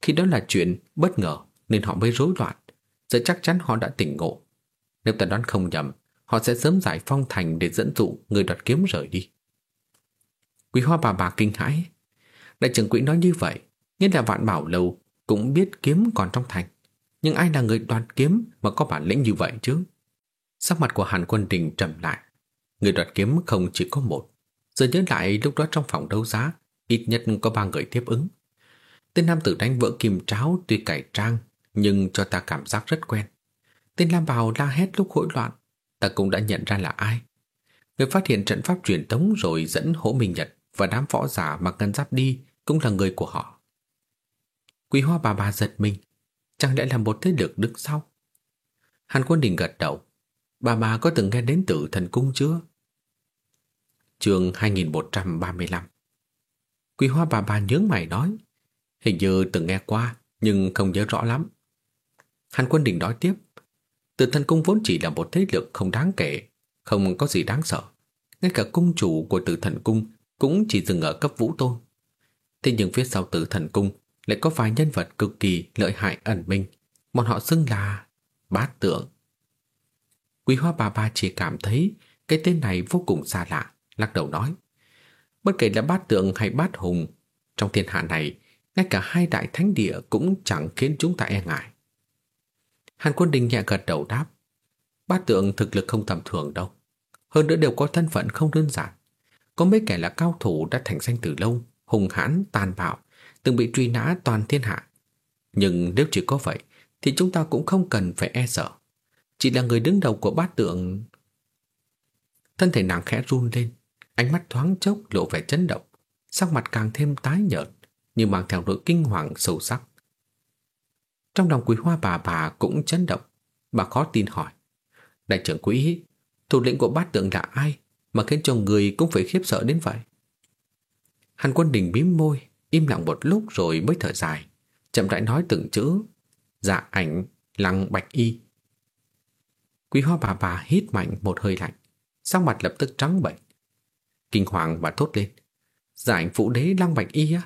Speaker 1: Khi đó là chuyện bất ngờ nên họ mới rối loạn. Giờ chắc chắn họ đã tỉnh ngộ. Nếu ta đoán không nhầm, họ sẽ sớm giải phong thành để dẫn dụ người đoạt kiếm rời đi. Quý hoa bà bà kinh hãi. Đại trưởng quỹ nói như vậy, nghĩa là vạn bảo lâu cũng biết kiếm còn trong thành. Nhưng ai là người đoạt kiếm mà có bản lĩnh như vậy chứ? Sắc mặt của Hàn Quân Đình trầm lại. Người đoạt kiếm không chỉ có một. Giờ nhớ lại lúc đó trong phòng đấu giá, ít nhất có ba người tiếp ứng. Tên nam tử đánh vỡ kim tráo tuy cải trang, nhưng cho ta cảm giác rất quen. Tên Lam Bào la hét lúc hỗn loạn, ta cũng đã nhận ra là ai. Người phát hiện trận pháp truyền tống rồi dẫn hỗ Minh Nhật và đám võ giả mặc ngân giáp đi cũng là người của họ. Quý hoa bà bà giật mình, chẳng lẽ là một thế lực đứng sau? Hàn Quân Đình gật đầu, Bà bà có từng nghe đến tử thần cung chưa? Trường 2135 Quý hoa bà bà nhướng mày nói Hình như từng nghe qua Nhưng không nhớ rõ lắm Hàn quân đình nói tiếp Tử thần cung vốn chỉ là một thế lực không đáng kể Không có gì đáng sợ Ngay cả cung chủ của tử thần cung cũng chỉ dừng ở cấp vũ tôn Thế nhưng phía sau tử thần cung Lại có vài nhân vật cực kỳ lợi hại ẩn minh Bọn họ xưng là Bát tượng. Quý hoa bà bà chỉ cảm thấy cái tên này vô cùng xa lạ, lắc đầu nói. Bất kể là bát tượng hay bát hùng, trong thiên hạ này, ngay cả hai đại thánh địa cũng chẳng khiến chúng ta e ngại. Hàn quân đình nhẹ gật đầu đáp. Bát tượng thực lực không tầm thường đâu. Hơn nữa đều có thân phận không đơn giản. Có mấy kẻ là cao thủ đã thành danh từ lâu, hùng hãn, tàn bạo, từng bị truy nã toàn thiên hạ. Nhưng nếu chỉ có vậy, thì chúng ta cũng không cần phải e sợ. Chỉ là người đứng đầu của bát tượng... Thân thể nàng khẽ run lên, ánh mắt thoáng chốc lộ vẻ chấn động, sắc mặt càng thêm tái nhợt, nhưng mang theo nỗi kinh hoàng sâu sắc. Trong lòng quý hoa bà bà cũng chấn động, bà khó tin hỏi. Đại trưởng quý, thủ lĩnh của bát tượng là ai mà khiến cho người cũng phải khiếp sợ đến vậy? Hàn quân đình bím môi, im lặng một lúc rồi mới thở dài, chậm rãi nói từng chữ. Dạ ảnh, lăng bạch y. Quý hoa bà bà hít mạnh một hơi lạnh, sắc mặt lập tức trắng bệch. Kinh hoàng bà thốt lên. Dạ ảnh phụ đế lăng bạch y á?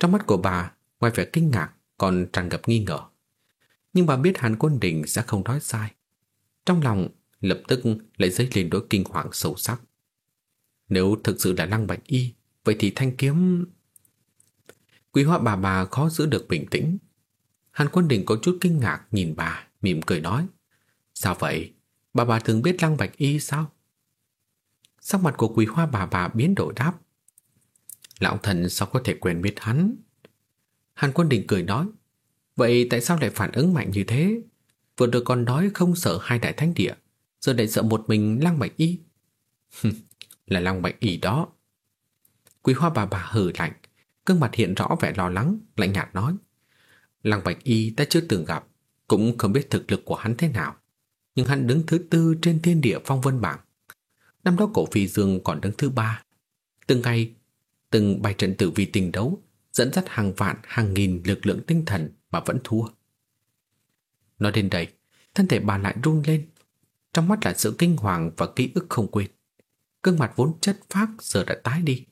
Speaker 1: Trong mắt của bà, ngoài vẻ kinh ngạc, còn tràn ngập nghi ngờ. Nhưng bà biết Hàn Quân Đình sẽ không nói sai. Trong lòng lập tức lại dấy lên nỗi kinh hoàng sâu sắc. Nếu thực sự là Lăng Bạch Y, vậy thì thanh kiếm... Quý hoa bà bà khó giữ được bình tĩnh. Hàn Quân Đình có chút kinh ngạc nhìn bà, mỉm cười nói. Sao vậy? Bà bà thường biết Lăng Bạch Y sao? Sắc mặt của quý hoa bà bà biến đổi đáp. Lão thần sao có thể quen biết hắn? Hàn Quân Đình cười nói. Vậy tại sao lại phản ứng mạnh như thế? Vừa rồi còn nói không sợ hai đại thánh địa, giờ lại sợ một mình Lăng Bạch Y. là Lăng Bạch Y đó. Quý hoa bà bà hừ lạnh, gương mặt hiện rõ vẻ lo lắng, lạnh nhạt nói. Lăng Bạch Y ta chưa từng gặp, cũng không biết thực lực của hắn thế nào. Nhưng hắn đứng thứ tư trên thiên địa phong vân bảng. Năm đó cổ phi dương còn đứng thứ ba. Từng ngày, từng bài trận tử vi tình đấu, dẫn dắt hàng vạn, hàng nghìn lực lượng tinh thần mà vẫn thua. Nói đến đây, thân thể bà lại run lên. Trong mắt là sự kinh hoàng và ký ức không quên. Cương mặt vốn chất phác giờ đã tái đi.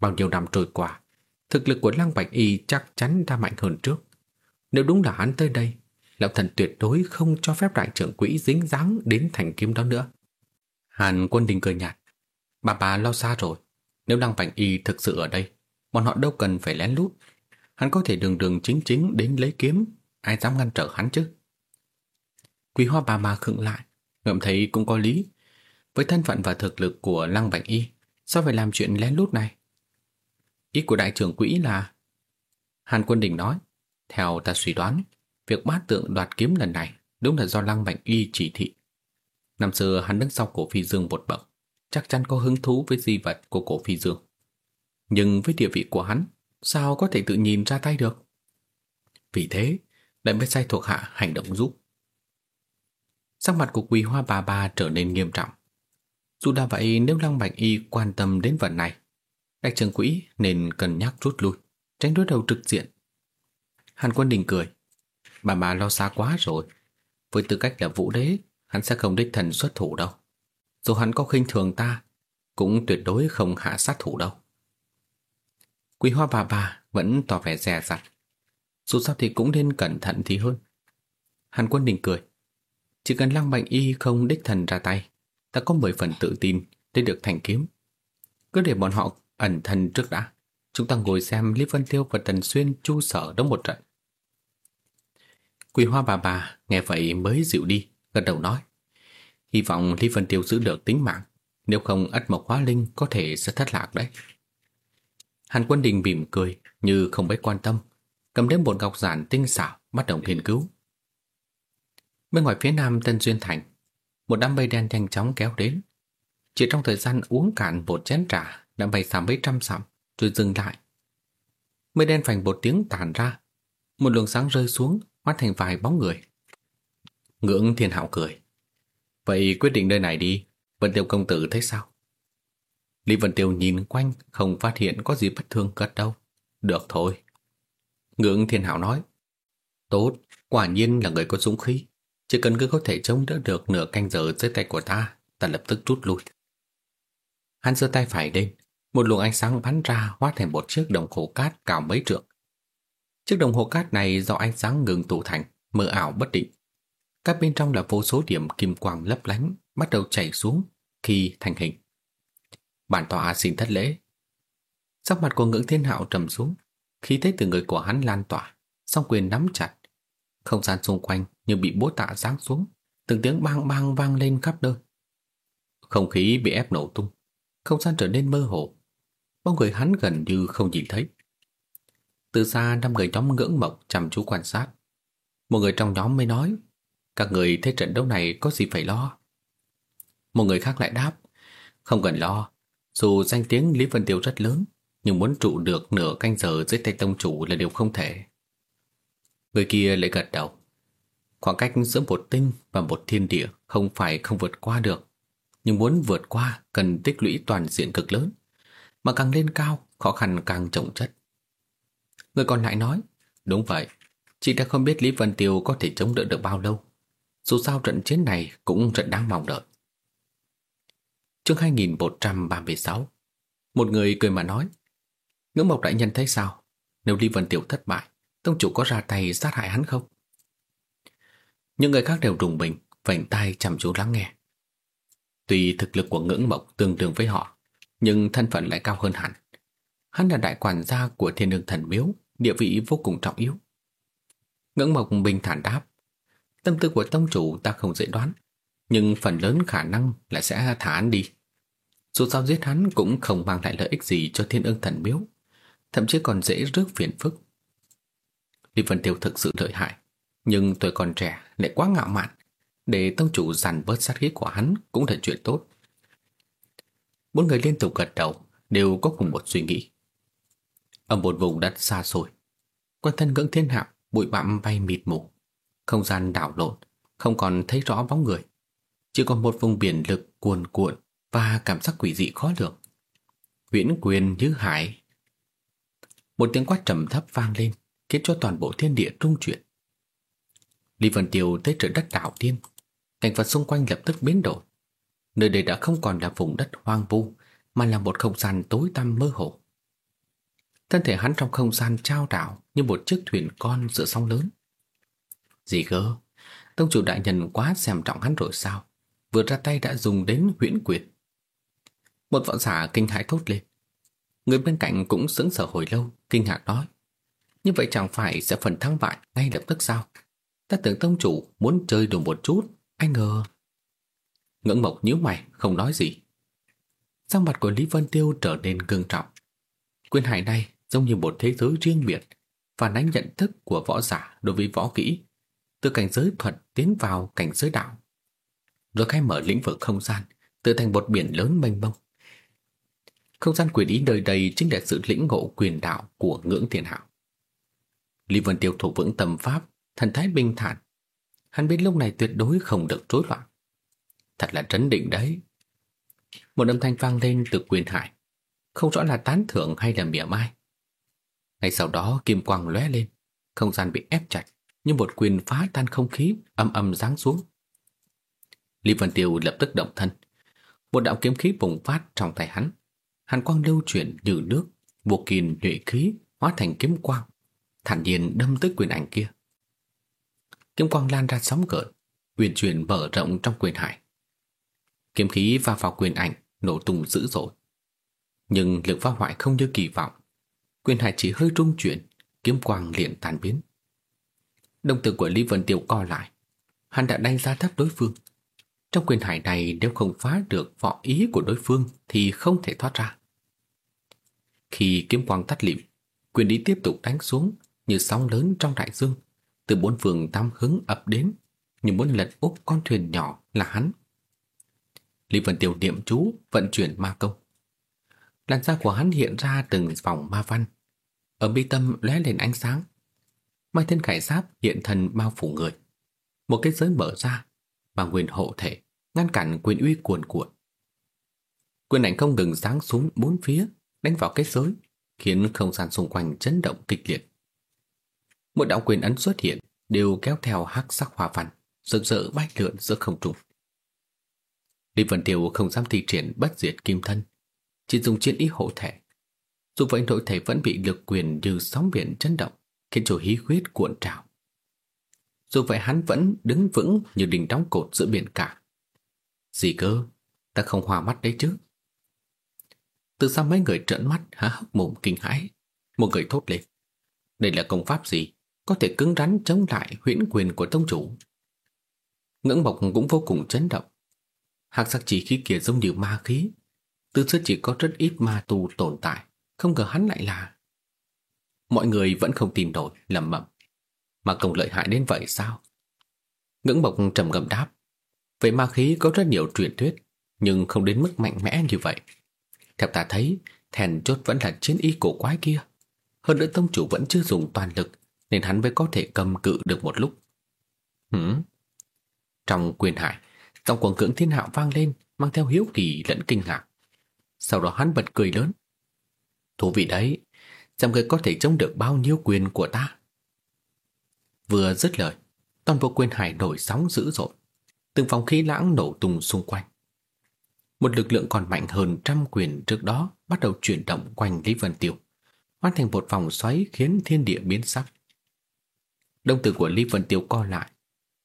Speaker 1: Bao nhiêu năm trôi qua, thực lực của Lăng Bạch Y chắc chắn đã mạnh hơn trước. Nếu đúng là hắn tới đây, Lão Thần tuyệt đối không cho phép đại trưởng quỹ dính dáng đến thành kiếm đó nữa. Hàn quân đình cười nhạt. Bà bà lo xa rồi. Nếu Lăng Bạch Y thực sự ở đây, bọn họ đâu cần phải lén lút. Hắn có thể đường đường chính chính đến lấy kiếm, ai dám ngăn trở hắn chứ? Quý hoa bà mà khựng lại, ngậm thấy cũng có lý. Với thân phận và thực lực của Lăng Bạch Y, sao phải làm chuyện lén lút này? Ý của đại trưởng quỹ là... Hàn Quân Đình nói, theo ta suy đoán, việc bát tượng đoạt kiếm lần này đúng là do Lăng Bạch Y chỉ thị. Năm xưa hắn đứng sau cổ phi dương một bậc, chắc chắn có hứng thú với di vật của cổ phi dương. Nhưng với địa vị của hắn, sao có thể tự nhìn ra tay được? Vì thế, lại mới sai thuộc hạ hành động giúp. Sắc mặt của quỳ hoa bà bà trở nên nghiêm trọng. Dù đã vậy nếu Lăng Bạch Y quan tâm đến vận này, đại trưởng quỹ nên cân nhắc rút lui, tránh đối đầu trực diện. Hàn Quân Đình cười. Bà bà lo xa quá rồi. Với tư cách là vũ đế, hắn sẽ không đích thần xuất thủ đâu. Dù hắn có khinh thường ta, cũng tuyệt đối không hạ sát thủ đâu. Quý hoa bà bà vẫn tỏ vẻ dè dặt. Dù sao thì cũng nên cẩn thận thì hơn. Hàn quân đình cười. Chỉ cần lăng bệnh y không đích thần ra tay, ta có 10 phần tự tin để được thành kiếm. Cứ để bọn họ ẩn thân trước đã. Chúng ta ngồi xem Lý Vân Tiêu và Tần Xuyên chu sở đấu một trận. Quỳ hoa bà bà nghe vậy mới dịu đi, gật đầu nói. Hy vọng Lý Vân Tiêu giữ được tính mạng, nếu không ất mộc hóa linh có thể sẽ thất lạc đấy. Hàn Quân Đình mỉm cười như không mấy quan tâm, cầm đến một ngọc giản tinh xảo bắt đầu nghiên cứu. Bên ngoài phía nam Tân Duyên Thành, một đám mây đen nhanh chóng kéo đến. Chỉ trong thời gian uống cạn một chén trà đã bay xa mấy trăm dặm rồi dừng lại. Mây đen phành một tiếng tàn ra, một luồng sáng rơi xuống hóa thành vài bóng người. Ngưỡng thiên hạo cười. Vậy quyết định nơi này đi, Vân Tiêu công tử thấy sao? Lý Vân Tiêu nhìn quanh không phát hiện có gì bất thường cất đâu. Được thôi. Ngưỡng thiên hạo nói. Tốt, quả nhiên là người có dũng khí. Chỉ cần cứ có thể chống đỡ được nửa canh giờ dưới tay của ta, ta lập tức rút lui. Hắn giơ tay phải lên, một luồng ánh sáng bắn ra hóa thành một chiếc đồng hồ cát cao mấy trượng. Chiếc đồng hồ cát này do ánh sáng ngừng tụ thành, mờ ảo bất định. Các bên trong là vô số điểm kim quang lấp lánh bắt đầu chảy xuống khi thành hình. Bản tọa xin thất lễ. Sắc mặt của ngưỡng thiên hạo trầm xuống, khí thế từ người của hắn lan tỏa, song quyền nắm chặt. Không gian xung quanh như bị búa tạ giáng xuống, từng tiếng bang bang vang lên khắp nơi. Không khí bị ép nổ tung, không gian trở nên mơ hồ. Bóng người hắn gần như không nhìn thấy. Từ xa năm người nhóm ngưỡng mộc chăm chú quan sát. Một người trong nhóm mới nói, các người thấy trận đấu này có gì phải lo. Một người khác lại đáp, không cần lo, dù danh tiếng Lý Vân Tiêu rất lớn, nhưng muốn trụ được nửa canh giờ dưới tay tông chủ là điều không thể. Người kia lại gật đầu. Khoảng cách giữa một tinh và một thiên địa không phải không vượt qua được, nhưng muốn vượt qua cần tích lũy toàn diện cực lớn, mà càng lên cao, khó khăn càng trọng chất. Người còn lại nói, đúng vậy, chị đã không biết Lý Vân Tiêu có thể chống đỡ được bao lâu. Dù sao trận chiến này cũng rất đáng mong đợi. Chương 2136 Một người cười mà nói Ngưỡng Mộc Đại Nhân thấy sao? Nếu Lý Vân tiêu thất bại, Tông chủ có ra tay sát hại hắn không? Những người khác đều rùng mình, vảnh tai chăm chú lắng nghe. Tuy thực lực của ngưỡng mộc tương đương với họ, nhưng thân phận lại cao hơn hẳn. Hắn là đại quản gia của thiên đường thần miếu, địa vị vô cùng trọng yếu. Ngưỡng mộc bình thản đáp, tâm tư của tông chủ ta không dễ đoán, nhưng phần lớn khả năng là sẽ thả hắn đi. Dù sao giết hắn cũng không mang lại lợi ích gì cho thiên ương thần miếu, thậm chí còn dễ rước phiền phức. Lý Vân Tiêu thực sự lợi hại, nhưng tuổi còn trẻ lại quá ngạo mạn, để tông chủ giàn bớt sát khí của hắn cũng là chuyện tốt. Bốn người liên tục gật đầu, đều có cùng một suy nghĩ. Ở một vùng đất xa xôi, quanh thân ngưỡng thiên hạ, bụi bặm bay mịt mù, không gian đảo lộn, không còn thấy rõ bóng người. Chỉ còn một vùng biển lực cuồn cuộn và cảm giác quỷ dị khó lường. Viễn quyền như hải. Một tiếng quát trầm thấp vang lên, khiến cho toàn bộ thiên địa rung chuyển. Lý Vân Tiêu tới trời đất đảo tiên, cảnh vật xung quanh lập tức biến đổi. Nơi đây đã không còn là vùng đất hoang vu, mà là một không gian tối tăm mơ hồ. Thân thể hắn trong không gian trao đảo như một chiếc thuyền con giữa sóng lớn. Gì cơ? Tông chủ đại nhân quá xem trọng hắn rồi sao? Vừa ra tay đã dùng đến huyễn quyền. Một võ giả kinh hãi thốt lên. Người bên cạnh cũng sững sờ hồi lâu, kinh ngạc nói. Như vậy chẳng phải sẽ phần thắng bại ngay lập tức sao? Ta tưởng tông chủ muốn chơi đùa một chút, anh ngờ. Ngưỡng mộc nhíu mày, không nói gì. Sang mặt của Lý Vân Tiêu trở nên cương trọng. Quyền hải này giống như một thế giới riêng biệt, phản ánh nhận thức của võ giả đối với võ kỹ, từ cảnh giới thuật tiến vào cảnh giới đạo. Rồi khai mở lĩnh vực không gian, tự thành một biển lớn mênh mông. Không gian quyền ý đời đầy chính là sự lĩnh ngộ quyền đạo của ngưỡng thiên hạo. Lý Vân Tiêu thủ vững tâm pháp, thần thái bình thản. Hắn biết lúc này tuyệt đối không được rối loạn. Thật là trấn định đấy. Một âm thanh vang lên từ quyền hải. Không rõ là tán thưởng hay là mỉa mai. Ngay sau đó kim quang lóe lên. Không gian bị ép chặt. Như một quyền phá tan không khí âm âm giáng xuống. Lý Vân Tiêu lập tức động thân. Một đạo kiếm khí bùng phát trong tay hắn. Hàn quang lưu chuyển như nước, vô kìm nhuệ khí hóa thành kiếm quang, thản nhiên đâm tới quyền ảnh kia. Kiếm quang lan ra sóng gợn, uyển chuyển mở rộng trong quyền hải. Kiếm khí va vào quyền ảnh, nổ tung dữ dội. Nhưng lực phá hoại không như kỳ vọng. Quyền hải chỉ hơi rung chuyển, kiếm quang liền tan biến. Đồng tử của Lý Vân Tiêu co lại. Hắn đã đánh giá thấp đối phương. Trong quyền hải này nếu không phá được võ ý của đối phương thì không thể thoát ra. Khi kiếm quang tắt lịm, quyền ý tiếp tục đánh xuống như sóng lớn trong đại dương, từ bốn phương tam hướng ập đến, như muốn lật úp con thuyền nhỏ là hắn. Lý Vân Tiêu niệm chú vận chuyển ma công. Làn da của hắn hiện ra từng vòng ma văn, ở bi tâm lóe lên ánh sáng. Mai Thiên khải giáp hiện thân bao phủ người. Một cái giới mở ra, mà nguyên hộ thể, ngăn cản quyền uy cuồn cuộn. Quyền ảnh không ngừng giáng xuống bốn phía, đánh vào kết giới, khiến không gian xung quanh chấn động kịch liệt. Một đạo quyền ấn xuất hiện, đều kéo theo hắc sắc hòa văn, rực rỡ bay lượn giữa không trung. Lý Vân Tiêu không dám thi triển bất diệt kim thân, chỉ dùng chiến ý hộ thể. Dù vậy nội thể vẫn bị lực quyền như sóng biển chấn động, khiến cho hí huyết cuộn trào. Dù vậy hắn vẫn đứng vững như đỉnh đóng cột giữa biển cả. Gì cơ? Ta không hòa mắt đấy chứ. Từ xa mấy người trợn mắt há hốc mồm kinh hãi. Một người thốt lên. Đây là công pháp gì? Có thể cứng rắn chống lại huyễn quyền của tông chủ. Ngưỡng mộc cũng vô cùng chấn động. Hạc sắc chỉ khí kia giống như ma khí. Từ xưa chỉ có rất ít ma tu tồn tại. Không ngờ hắn lại là... Mọi người vẫn không tin nổi, lầm mầm. Mà công lợi hại đến vậy sao? Ngưỡng mộc trầm ngầm đáp. Về ma khí có rất nhiều truyền thuyết, nhưng không đến mức mạnh mẽ như vậy. Theo ta thấy, thèn chốt vẫn là chiến y cổ quái kia. Hơn nữa tông chủ vẫn chưa dùng toàn lực, nên hắn mới có thể cầm cự được một lúc. Hử? Trong quyền hải, giọng quần cưỡng thiên hạo vang lên, mang theo hiếu kỳ lẫn kinh ngạc. Sau đó hắn bật cười lớn. Thú vị đấy, xem người có thể chống được bao nhiêu quyền của ta. Vừa dứt lời, toàn bộ quyền hải nổi sóng dữ dội. Từng phòng khí lãng nổ tung xung quanh. Một lực lượng còn mạnh hơn trăm quyền trước đó bắt đầu chuyển động quanh Lý Vân Tiêu, hoàn thành một vòng xoáy khiến thiên địa biến sắc. Đông tử của Lý Vân Tiêu co lại,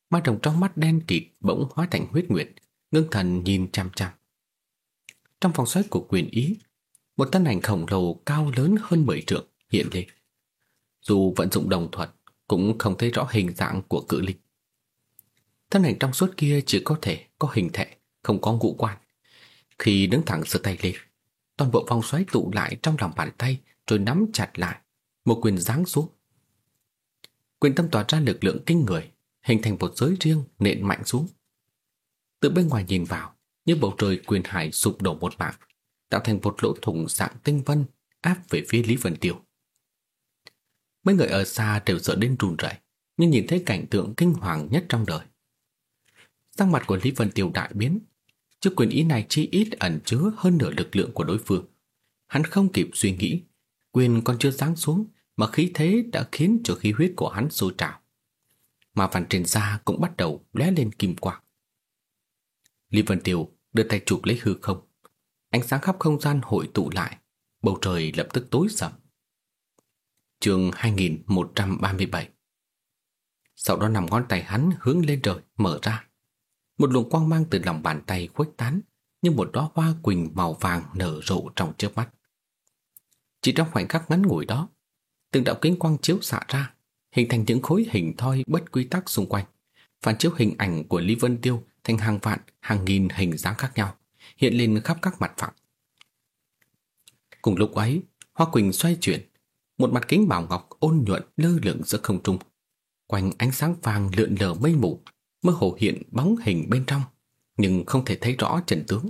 Speaker 1: ma đồng trong mắt đen kịt bỗng hóa thành huyết nguyệt, ngưng thần nhìn chăm chăm. Trong vòng xoáy của quyền ý, một thân ảnh khổng lồ cao lớn hơn 10 trượng hiện lên. Dù vận dụng đồng thuật, cũng không thấy rõ hình dạng của cự linh. Thân ảnh trong suốt kia chỉ có thể có hình thể, không có ngũ quan. Khi đứng thẳng giơ tay lên, toàn bộ vòng xoáy tụ lại trong lòng bàn tay rồi nắm chặt lại, một quyền giáng xuống. Quyền tâm tỏa ra lực lượng kinh người, hình thành một giới riêng nện mạnh xuống. Từ bên ngoài nhìn vào, như bầu trời quyền hải sụp đổ một mảng, tạo thành một lỗ thủng dạng tinh vân áp về phía Lý Vân Tiêu. Mấy người ở xa đều sợ đến run rẩy, nhưng nhìn thấy cảnh tượng kinh hoàng nhất trong đời. Sang mặt của Lý Vân Tiêu đại biến, chiếc quyền ý này chi ít ẩn chứa hơn nửa lực lượng của đối phương. Hắn không kịp suy nghĩ, quyền còn chưa giáng xuống mà khí thế đã khiến cho khí huyết của hắn sôi trào. Mà phần trên da cũng bắt đầu lóe lên kim quang. Lý Vân Tiêu đưa tay chụp lấy hư không. Ánh sáng khắp không gian hội tụ lại, bầu trời lập tức tối sầm. Chương 2137 Sau đó nằm ngón tay hắn hướng lên trời, mở ra. Một luồng quang mang từ lòng bàn tay khuếch tán, như một đóa hoa quỳnh màu vàng nở rộ trong trước mắt. Chỉ trong khoảnh khắc ngắn ngủi đó, từng đạo kính quang chiếu xạ ra, hình thành những khối hình thoi bất quy tắc xung quanh, phản chiếu hình ảnh của Lý Vân Tiêu thành hàng vạn, hàng nghìn hình dáng khác nhau, hiện lên khắp các mặt phẳng. Cùng lúc ấy, hoa quỳnh xoay chuyển, một mặt kính bảo ngọc ôn nhuận lơ lửng giữa không trung. Quanh ánh sáng vàng lượn lờ mây mù, mơ hồ hiện bóng hình bên trong, nhưng không thể thấy rõ trận tướng.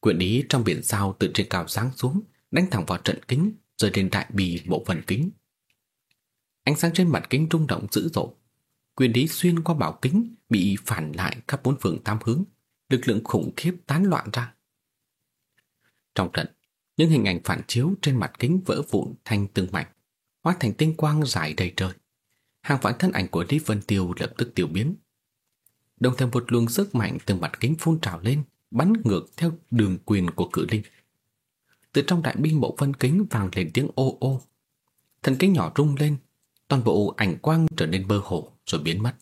Speaker 1: Quyển ý trong biển sao từ trên cao sáng xuống, đánh thẳng vào trận kính, rồi lên đại bì bộ phận kính. Ánh sáng trên mặt kính rung động dữ dội. Quyền lý xuyên qua bảo kính bị phản lại khắp bốn phương tam hướng, lực lượng khủng khiếp tán loạn ra. Trong trận, những hình ảnh phản chiếu trên mặt kính vỡ vụn thành từng mảnh, hóa thành tinh quang dài đầy trời. Hàng vạn thân ảnh của Lý Vân Tiêu lập tức tiêu biến. Đồng thời một luồng sức mạnh từ mặt kính phun trào lên, bắn ngược theo đường quyền của cử linh. Từ trong đại binh bộ vân kính vang lên tiếng ô ô. Thần kính nhỏ rung lên, toàn bộ ảnh quang trở nên mơ hồ rồi biến mất.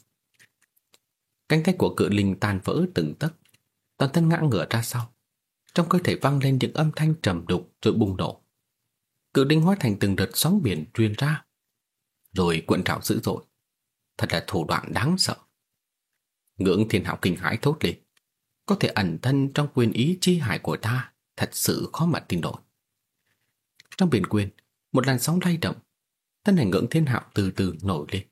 Speaker 1: Cánh tay của cự linh tan vỡ từng tấc, toàn thân ngã ngửa ra sau. Trong cơ thể vang lên những âm thanh trầm đục rồi bùng nổ. Cự linh hóa thành từng đợt sóng biển truyền ra, rồi cuộn trào dữ dội. Thật là thủ đoạn đáng sợ. Ngưỡng thiên hạo kinh hãi thốt lên. Có thể ẩn thân trong quyền ý chi hải của ta, thật sự khó mà tin nổi. Trong biển quyền, một làn sóng lay động, thân hình ngưỡng thiên hạo từ từ nổi lên.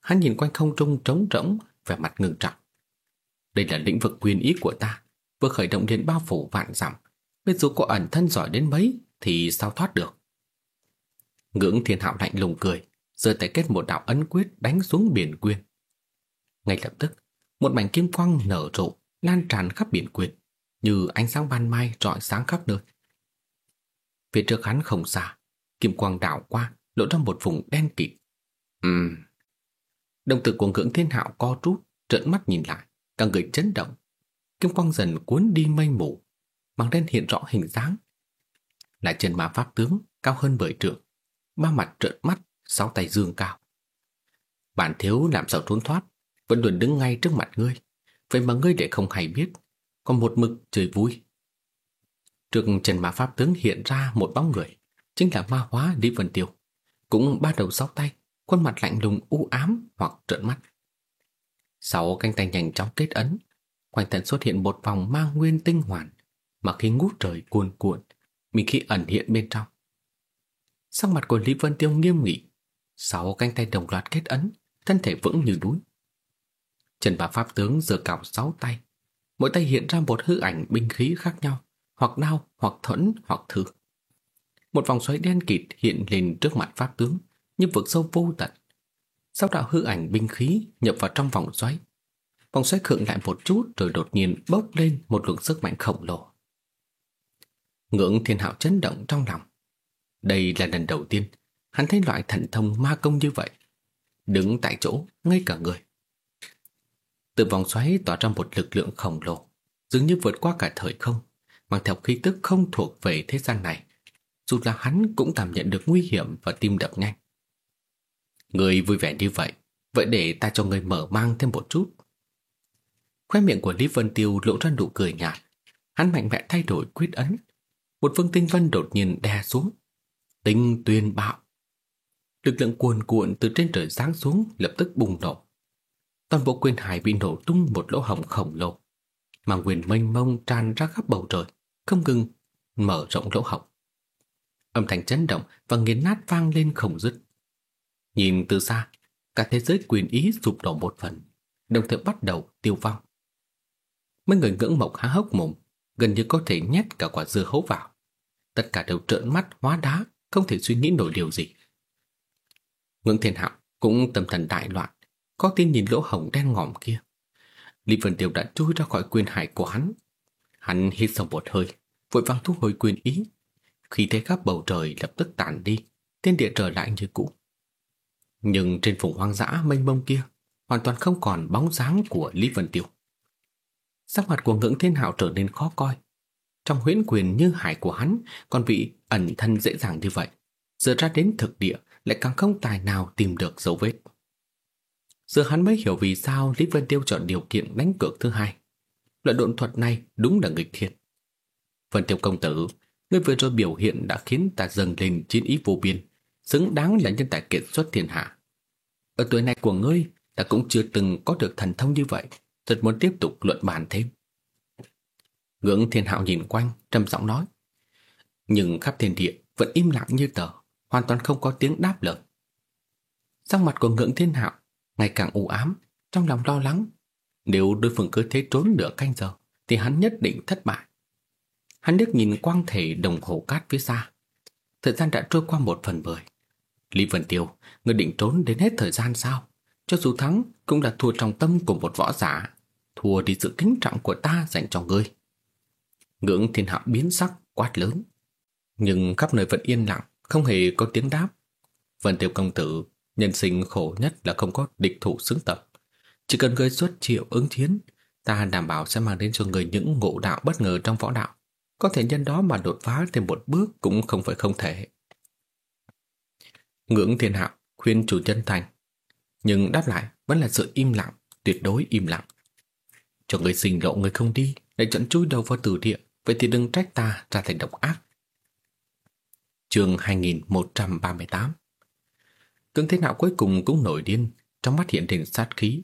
Speaker 1: Hắn nhìn quanh không trung trống rỗng, vẻ mặt ngừng trọng. Đây là lĩnh vực quyền ý của ta, vừa khởi động đến bao phủ vạn dặm, biết dù có ẩn thân giỏi đến mấy thì sao thoát được. Ngưỡng thiên hạo lạnh lùng cười, giơ tay kết một đạo ấn quyết đánh xuống biển quyền. Ngay lập tức, một mảnh kim quang nở rộ, lan tràn khắp biển quyền, như ánh sáng ban mai rọi sáng khắp nơi. Phía trước hắn không xa, kim quang đảo qua, lộ ra một vùng đen kịt. Ừm. Đồng tử của ngưỡng thiên hạo co rút, trợn mắt nhìn lại, cả người chấn động. Kim quang dần cuốn đi mây mù, màng đen hiện rõ hình dáng. Là chân ma pháp tướng, cao hơn bởi trượng, ba mặt trợn mắt, sáu tay dương cao. Bản thiếu làm sao trốn thoát, vẫn luôn đứng ngay trước mặt ngươi. Vậy mà ngươi để không hay biết, còn một mực chơi vui. Trước trần mã pháp tướng hiện ra một bóng người, chính là ma hóa Lý Vân Tiêu. Cũng ba đầu sáu tay, khuôn mặt lạnh lùng u ám hoặc trợn mắt. Sáu canh tay nhanh chóng kết ấn, quanh thân xuất hiện một vòng ma nguyên tinh hoàn, mà khi ngút trời cuồn cuộn, mình khi ẩn hiện bên trong. Sắc mặt của Lý Vân Tiêu nghiêm nghị, sáu canh tay đồng loạt kết ấn, thân thể vững như núi. Trần bà Pháp tướng giơ cào sáu tay, mỗi tay hiện ra một hư ảnh binh khí khác nhau, hoặc đao, hoặc thuẫn, hoặc thư. Một vòng xoáy đen kịt hiện lên trước mặt Pháp tướng, như vực sâu vô tận. Sau đạo hư ảnh binh khí nhập vào trong vòng xoáy. Vòng xoáy khựng lại một chút rồi đột nhiên bốc lên một luồng sức mạnh khổng lồ. Ngưỡng thiên hạo chấn động trong lòng. Đây là lần đầu tiên hắn thấy loại thần thông ma công như vậy. Đứng tại chỗ, ngay cả người. Từ vòng xoáy tỏa ra một lực lượng khổng lồ, dường như vượt qua cả thời không, mang theo khí tức không thuộc về thế gian này. Dù là hắn cũng cảm nhận được nguy hiểm và tim đập nhanh. Người vui vẻ như vậy, vậy để ta cho người mở mang thêm một chút. Khoe miệng của Lý Vân Tiêu lộ ra nụ cười nhạt. Hắn mạnh mẽ thay đổi quyết ấn. Một phương tinh vân đột nhiên đè xuống. Tinh tuyên bạo. Lực lượng cuồn cuộn từ trên trời giáng xuống lập tức bùng nổ. Toàn bộ quyền hải bị nổ tung một lỗ hổng khổng lồ. Mà quyền mênh mông tràn ra khắp bầu trời, không ngừng mở rộng lỗ hổng. Âm thanh chấn động và nghiền nát vang lên không dứt. Nhìn từ xa, cả thế giới quyền ý sụp đổ một phần, đồng thời bắt đầu tiêu vong. Mấy người ngưỡng mộc há hốc mồm, gần như có thể nhét cả quả dưa hấu vào. Tất cả đều trợn mắt hóa đá, không thể suy nghĩ nổi điều gì. Ngưỡng thiên hạo cũng tâm thần đại loạn, có tin nhìn lỗ hổng đen ngòm kia. Lý Vân Tiêu đã chui ra khỏi quyền hải của hắn. Hắn hít sâu một hơi, vội vàng thu hồi quyền ý. Khi thế khắp bầu trời lập tức tàn đi, thiên địa trở lại như cũ. Nhưng trên vùng hoang dã mênh mông kia, hoàn toàn không còn bóng dáng của Lý Vân Tiêu. Sắc mặt của ngưỡng thiên hạo trở nên khó coi. Trong huyễn quyền như hải của hắn còn bị ẩn thân dễ dàng như vậy. Giờ ra đến thực địa lại càng không tài nào tìm được dấu vết. Giờ hắn mới hiểu vì sao Lý Vân Tiêu chọn điều kiện đánh cược thứ hai. Loại độn thuật này đúng là nghịch thiên. phần Tiêu công tử, ngươi vừa rồi biểu hiện đã khiến ta dâng lên chiến ý vô biên, xứng đáng là nhân tài kiệt xuất thiên hạ. Ở tuổi này của ngươi, ta cũng chưa từng có được thần thông như vậy, thật muốn tiếp tục luận bàn thêm. Ngưỡng thiên hạo nhìn quanh, trầm giọng nói. Nhưng khắp thiên địa vẫn im lặng như tờ, hoàn toàn không có tiếng đáp lời. Sắc mặt của ngưỡng thiên hạo ngày càng u ám, trong lòng lo lắng. Nếu đối phương cứ thế trốn nửa canh giờ, thì hắn nhất định thất bại. Hắn liếc nhìn quang thể đồng hồ cát phía xa. Thời gian đã trôi qua một phần mười. Lý Vân Tiêu, người định trốn đến hết thời gian sao? Cho dù thắng, cũng là thua trong tâm của một võ giả. Thua đi sự kính trọng của ta dành cho ngươi. Ngưỡng thiên hạ biến sắc, quát lớn. Nhưng khắp nơi vẫn yên lặng, không hề có tiếng đáp. Vân Tiêu công tử, nhân sinh khổ nhất là không có địch thủ xứng tập. Chỉ cần ngươi xuất triệu ứng chiến, ta đảm bảo sẽ mang đến cho người những ngộ đạo bất ngờ trong võ đạo. Có thể nhân đó mà đột phá thêm một bước cũng không phải không thể. Ngưỡng thiên hạo khuyên chủ chân thành, nhưng đáp lại vẫn là sự im lặng, tuyệt đối im lặng. Cho người sinh lộ người không đi, lại chọn chui đầu vào tử địa, vậy thì đừng trách ta ra thành độc ác. Trường 2138 Cương thế nào cuối cùng cũng nổi điên, trong mắt hiện hình sát khí.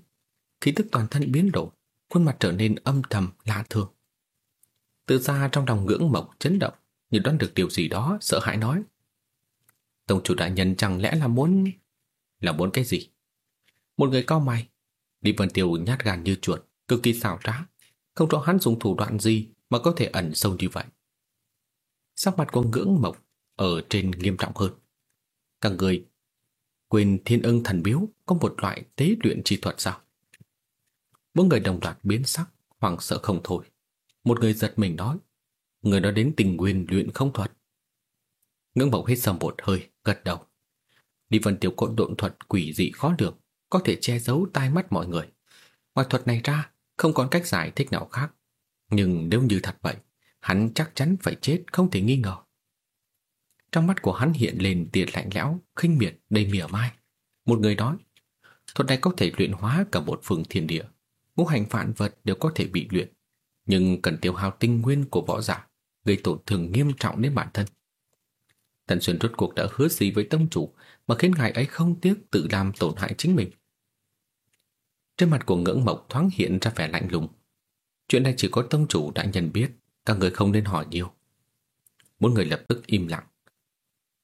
Speaker 1: Khí tức toàn thân biến đổi, khuôn mặt trở nên âm thầm, lạ thường. Từ xa trong lòng ngưỡng mộc chấn động, như đoán được điều gì đó, sợ hãi nói. Tổng chủ đại nhân chẳng lẽ là muốn... Là muốn cái gì? Một người cao mày. Lý Vân Tiêu nhát gan như chuột, cực kỳ xảo trá. Không rõ hắn dùng thủ đoạn gì mà có thể ẩn sâu như vậy. Sắc mặt của ngưỡng mộc ở trên nghiêm trọng hơn. Các người quên thiên ưng thần biếu có một loại tế luyện chi thuật sao? Bốn người đồng loạt biến sắc, hoảng sợ không thôi. Một người giật mình nói, người đó đến tình nguyên luyện không thuật. Ngưỡng vọng hít sầm một hơi, gật đầu. Đi vân tiểu cộn độn thuật quỷ dị khó được, có thể che giấu tai mắt mọi người. Ngoài thuật này ra, không còn cách giải thích nào khác. Nhưng nếu như thật vậy, hắn chắc chắn phải chết không thể nghi ngờ. Trong mắt của hắn hiện lên tia lạnh lẽo, khinh miệt, đầy mỉa mai. Một người nói, Thuật này có thể luyện hóa cả một phương thiên địa. Ngũ hành phản vật đều có thể bị luyện, nhưng cần tiêu hao tinh nguyên của võ giả, gây tổn thương nghiêm trọng đến bản thân. Tần Xuyên rốt cuộc đã hứa gì với tông chủ mà khiến ngài ấy không tiếc tự làm tổn hại chính mình. Trên mặt của ngưỡng mộc thoáng hiện ra vẻ lạnh lùng. Chuyện này chỉ có tông chủ đã nhận biết, các người không nên hỏi nhiều. Bốn người lập tức im lặng.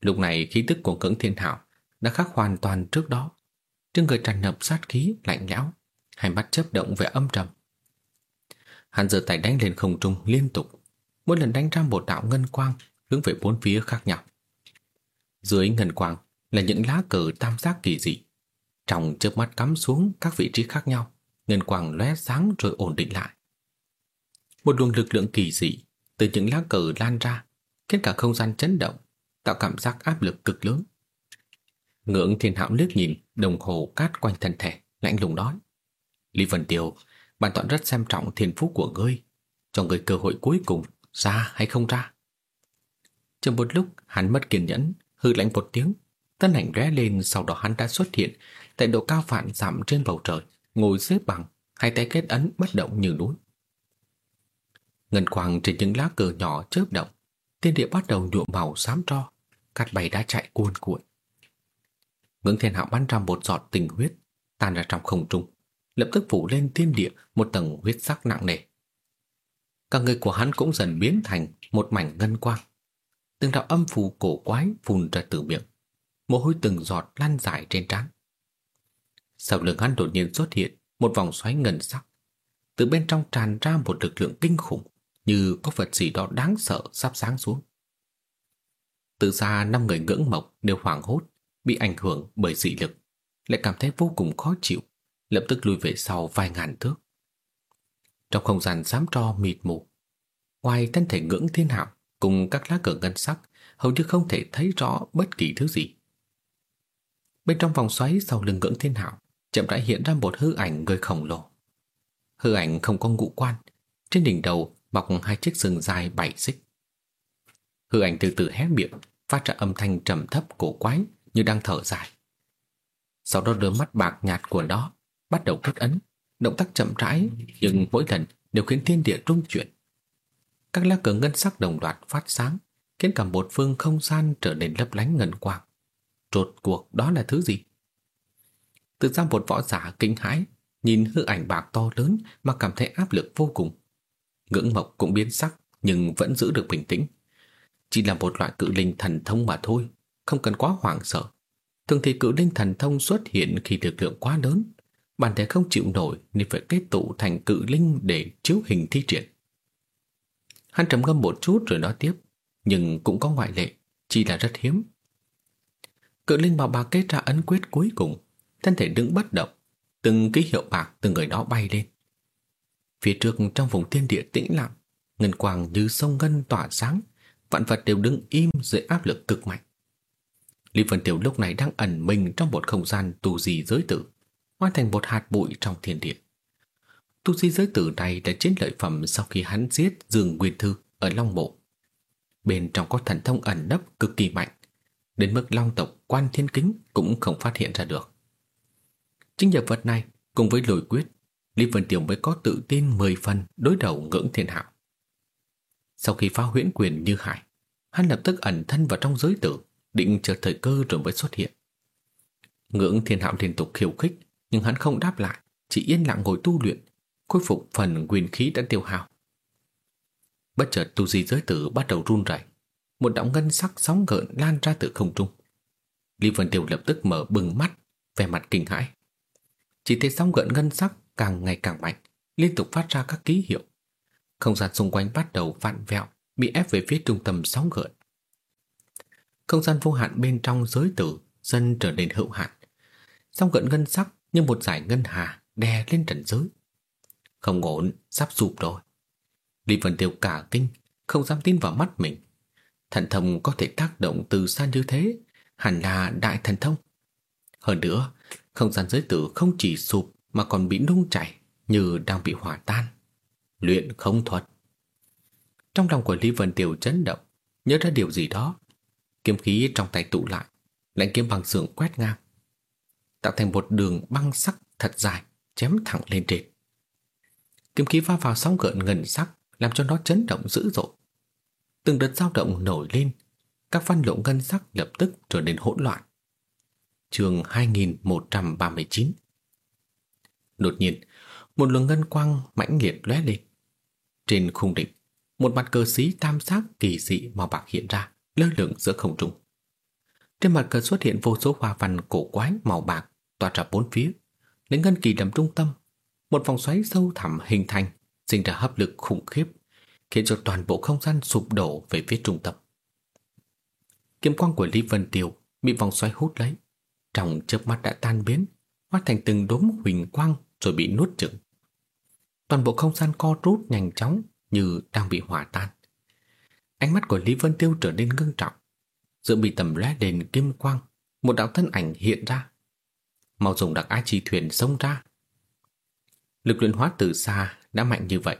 Speaker 1: Lúc này khí tức của ngưỡng thiên hảo đã khác hoàn toàn trước đó. Trên người tràn ngập sát khí, lạnh lẽo, hai mắt chớp động vẻ âm trầm. Hắn giơ tay đánh lên không trung liên tục, mỗi lần đánh ra một đạo ngân quang hướng về bốn phía khác nhau. Dưới ngân quang là những lá cờ tam giác kỳ dị. Trong chớp mắt cắm xuống các vị trí khác nhau, ngân quang lóe sáng rồi ổn định lại. Một luồng lực lượng kỳ dị từ những lá cờ lan ra, khiến cả không gian chấn động, tạo cảm giác áp lực cực lớn. Ngưỡng thiên hạo liếc nhìn đồng hồ cát quanh thân thể, lạnh lùng nói. Lý Vân Tiêu, bản tọa rất xem trọng thiên phú của ngươi, cho ngươi cơ hội cuối cùng, ra hay không ra. Trong một lúc hắn mất kiên nhẫn, hư lạnh một tiếng, tân ảnh rẽ lên sau đó hắn đã xuất hiện tại độ cao vạn dặm trên bầu trời, ngồi xếp bằng, hai tay kết ấn bất động như núi. Ngân quang trên những lá cờ nhỏ chớp động, thiên địa bắt đầu nhuộm màu xám tro, cát bay đã chạy cuồn cuộn. Ngưỡng thiên hạo bắn ra một giọt tình huyết, tan ra trong không trung, lập tức phủ lên thiên địa một tầng huyết sắc nặng nề. Cả người của hắn cũng dần biến thành một mảnh ngân quang. Từng đạo âm phù cổ quái phun ra từ miệng, mồ hôi từng giọt lan dài trên trán. Sau lưng hắn đột nhiên xuất hiện một vòng xoáy ngân sắc. Từ bên trong tràn ra một lực lượng kinh khủng, như có vật gì đó đáng sợ sắp sáng xuống. Từ xa năm người ngưỡng mộc đều hoảng hốt, bị ảnh hưởng bởi dị lực, lại cảm thấy vô cùng khó chịu, lập tức lùi về sau vài ngàn thước. Trong không gian xám tro mịt mù, ngoài thân thể ngưỡng thiên hạo cùng các lá cờ ngân sắc, hầu như không thể thấy rõ bất kỳ thứ gì. Bên trong vòng xoáy sau lưng ngưỡng thiên hạo, chậm rãi hiện ra một hư ảnh người khổng lồ. Hư ảnh không có ngũ quan, trên đỉnh đầu mọc hai chiếc sừng dài bảy xích. Hư ảnh từ từ hé miệng, phát ra âm thanh trầm thấp cổ quái như đang thở dài. Sau đó đôi mắt bạc nhạt của nó bắt đầu kết ấn, động tác chậm rãi nhưng mỗi lần đều khiến thiên địa rung chuyển. Các lá cờ ngân sắc đồng loạt phát sáng, khiến cả một phương không gian trở nên lấp lánh ngân quang. Rốt cuộc đó là thứ gì? Từ ra một võ giả kinh hãi, nhìn hư ảnh bạc to lớn mà cảm thấy áp lực vô cùng. Ngưỡng mộc cũng biến sắc nhưng vẫn giữ được bình tĩnh. Chỉ là một loại cự linh thần thông mà thôi, không cần quá hoảng sợ. Thường thì cự linh thần thông xuất hiện khi lực lượng quá lớn, bản thể không chịu nổi nên phải kết tụ thành cự linh để chiếu hình thi triển. Hắn trầm ngâm một chút rồi nói tiếp, nhưng cũng có ngoại lệ, chỉ là rất hiếm. Cự linh bảo bà kết ra ấn quyết cuối cùng, thân thể đứng bất động, từng ký hiệu bạc từ người đó bay lên. Phía trước trong vùng thiên địa tĩnh lặng, ngân quang như sông ngân tỏa sáng, vạn vật đều đứng im dưới áp lực cực mạnh. Lý Vân Tiểu lúc này đang ẩn mình trong một không gian tù gì giới tử, hóa thành một hạt bụi trong thiên địa. Tu sĩ giới tử này đã chiến lợi phẩm sau khi hắn giết Dương Nguyên Thư ở Long Mộ. Bên trong có thần thông ẩn nấp cực kỳ mạnh, đến mức Long tộc quan thiên kính cũng không phát hiện ra được. Chính nhờ vật này, cùng với lôi quyết, Lý Vân Tiểu mới có tự tin 10 phần đối đầu ngưỡng thiên hạo. Sau khi phá huyễn quyền như hải, hắn lập tức ẩn thân vào trong giới tử, định chờ thời cơ rồi mới xuất hiện. Ngưỡng thiên hạo liên tục khiêu khích, nhưng hắn không đáp lại, chỉ yên lặng ngồi tu luyện, khôi phục phần quyền khí đã tiêu hao. Bất chợt tu di giới tử bắt đầu run rẩy, một đạo ngân sắc sóng gợn lan ra từ không trung. Lý Vân Tiêu lập tức mở bừng mắt, vẻ mặt kinh hãi. Chỉ thấy sóng gợn ngân sắc càng ngày càng mạnh, liên tục phát ra các ký hiệu. Không gian xung quanh bắt đầu vặn vẹo, bị ép về phía trung tâm sóng gợn. Không gian vô hạn bên trong giới tử dần trở nên hữu hạn. Sóng gợn ngân sắc như một giải ngân hà đè lên trần giới. Không ổn, sắp sụp rồi. Lý Vân Tiêu cả kinh, không dám tin vào mắt mình. Thần thông có thể tác động từ xa như thế, hẳn là đại thần thông. Hơn nữa, không gian giới tử không chỉ sụp mà còn bị nung chảy như đang bị hỏa tan. Luyện không thuật. Trong lòng của Lý Vân Tiêu chấn động, nhớ ra điều gì đó. Kiếm khí trong tay tụ lại, lãnh kiếm bằng sườn quét ngang tạo thành một đường băng sắc thật dài, chém thẳng lên trên. Kiếm khí va vào sóng gợn ngân sắc, làm cho nó chấn động dữ dội. Từng đợt dao động nổi lên, các văn lộ ngân sắc lập tức trở nên hỗn loạn. Trường 2139 Đột nhiên, một luồng ngân quang mãnh liệt lóe lên. Trên khung đỉnh, một mặt cờ xí tam giác kỳ dị màu bạc hiện ra, lơ lửng giữa không trung. Trên mặt cờ xuất hiện vô số hoa văn cổ quái màu bạc tỏa ra bốn phía, lấy ngân kỳ làm trung tâm, một vòng xoáy sâu thẳm hình thành, sinh ra hấp lực khủng khiếp, khiến cho toàn bộ không gian sụp đổ về phía trung tâm. Kiếm quang của Lý Vân Tiêu bị vòng xoáy hút lấy, trong chớp mắt đã tan biến, hóa thành từng đốm huỳnh quang rồi bị nuốt chửng. Toàn bộ không gian co rút nhanh chóng như đang bị hỏa tan. Ánh mắt của Lý Vân Tiêu trở nên ngưng trọng. Giữa bị tầm lóe đền kim quang, một đạo thân ảnh hiện ra. Mau dùng đặc á chi thuyền xông ra. Lực luyện hóa từ xa đã mạnh như vậy.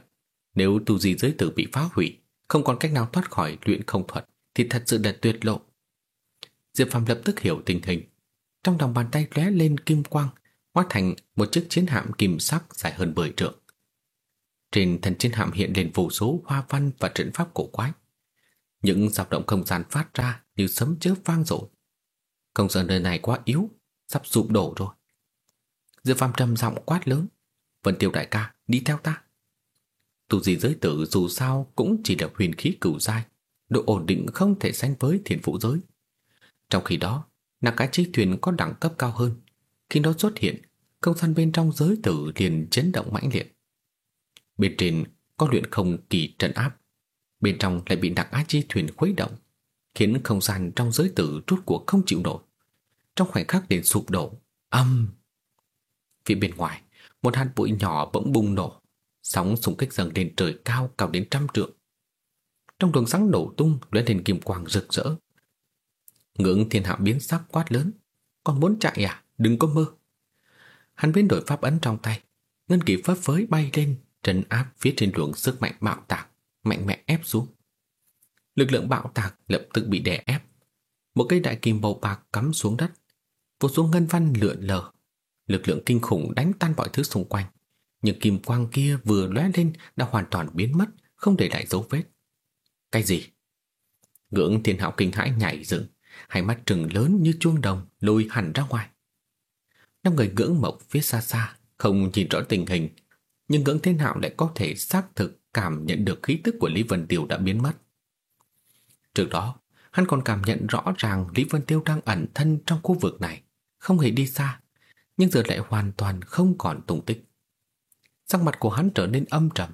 Speaker 1: Nếu tu di giới tử bị phá hủy, không còn cách nào thoát khỏi luyện không thuật, thì thật sự là tuyệt lộ. Diệp Phàm lập tức hiểu tình hình. Trong lòng bàn tay lóe lên kim quang, hóa thành một chiếc chiến hạm kim sắc dài hơn 10 trượng. Trên thần chiến hạm hiện lên vô số hoa văn và trận pháp cổ quái. Những dao động không gian phát ra như sấm chớp vang dội. Không gian nơi này quá yếu, sắp sụp đổ rồi. Diệp Phàm trầm giọng quát lớn, "Vân Tiêu đại ca, đi theo ta." Tu gì giới tử dù sao cũng chỉ là huyền khí cửu giai, độ ổn định không thể sánh với thiên phụ giới. Trong khi đó, là cái chiếc thuyền có đẳng cấp cao hơn. Khi nó xuất hiện, không gian bên trong giới tử liền chấn động mãnh liệt. Bên trên có luyện không kỳ trận áp, bên trong lại bị đặc á chi thuyền khuấy động, khiến không gian trong giới tử rút cuộc không chịu nổi. Trong khoảnh khắc liền sụp đổ, âm. Phía bên ngoài, một hạt bụi nhỏ bỗng bùng nổ, sóng xung kích dần lên trời cao cao đến trăm trượng. Trong đường sáng nổ tung lóe lên kim quang rực rỡ. Ngưỡng thiên hạ biến sắc quát lớn, còn muốn chạy à? Đừng có mơ. Hắn biến đổi pháp ấn trong tay, ngân kỳ phấp phới bay lên, trấn áp phía trên luồng sức mạnh bạo tạc, mạnh mẽ ép xuống. Lực lượng bạo tạc lập tức bị đè ép. Một cây đại kim màu bạc cắm xuống đất, vô số ngân văn lượn lờ. Lực lượng kinh khủng đánh tan mọi thứ xung quanh. Nhưng kim quang kia vừa lóe lên đã hoàn toàn biến mất, không để lại dấu vết. Cái gì? Ngưỡng thiên hạo kinh hãi nhảy dựng, hai mắt trừng lớn như chuông đồng lôi hẳn ra ngoài. Năm người ngưỡng mộc phía xa xa, không nhìn rõ tình hình, nhưng ngưỡng thiên hạo lại có thể xác thực cảm nhận được khí tức của Lý Vân Tiêu đã biến mất. Trước đó, hắn còn cảm nhận rõ ràng Lý Vân Tiêu đang ẩn thân trong khu vực này, không hề đi xa, nhưng giờ lại hoàn toàn không còn tung tích. Sắc mặt của hắn trở nên âm trầm,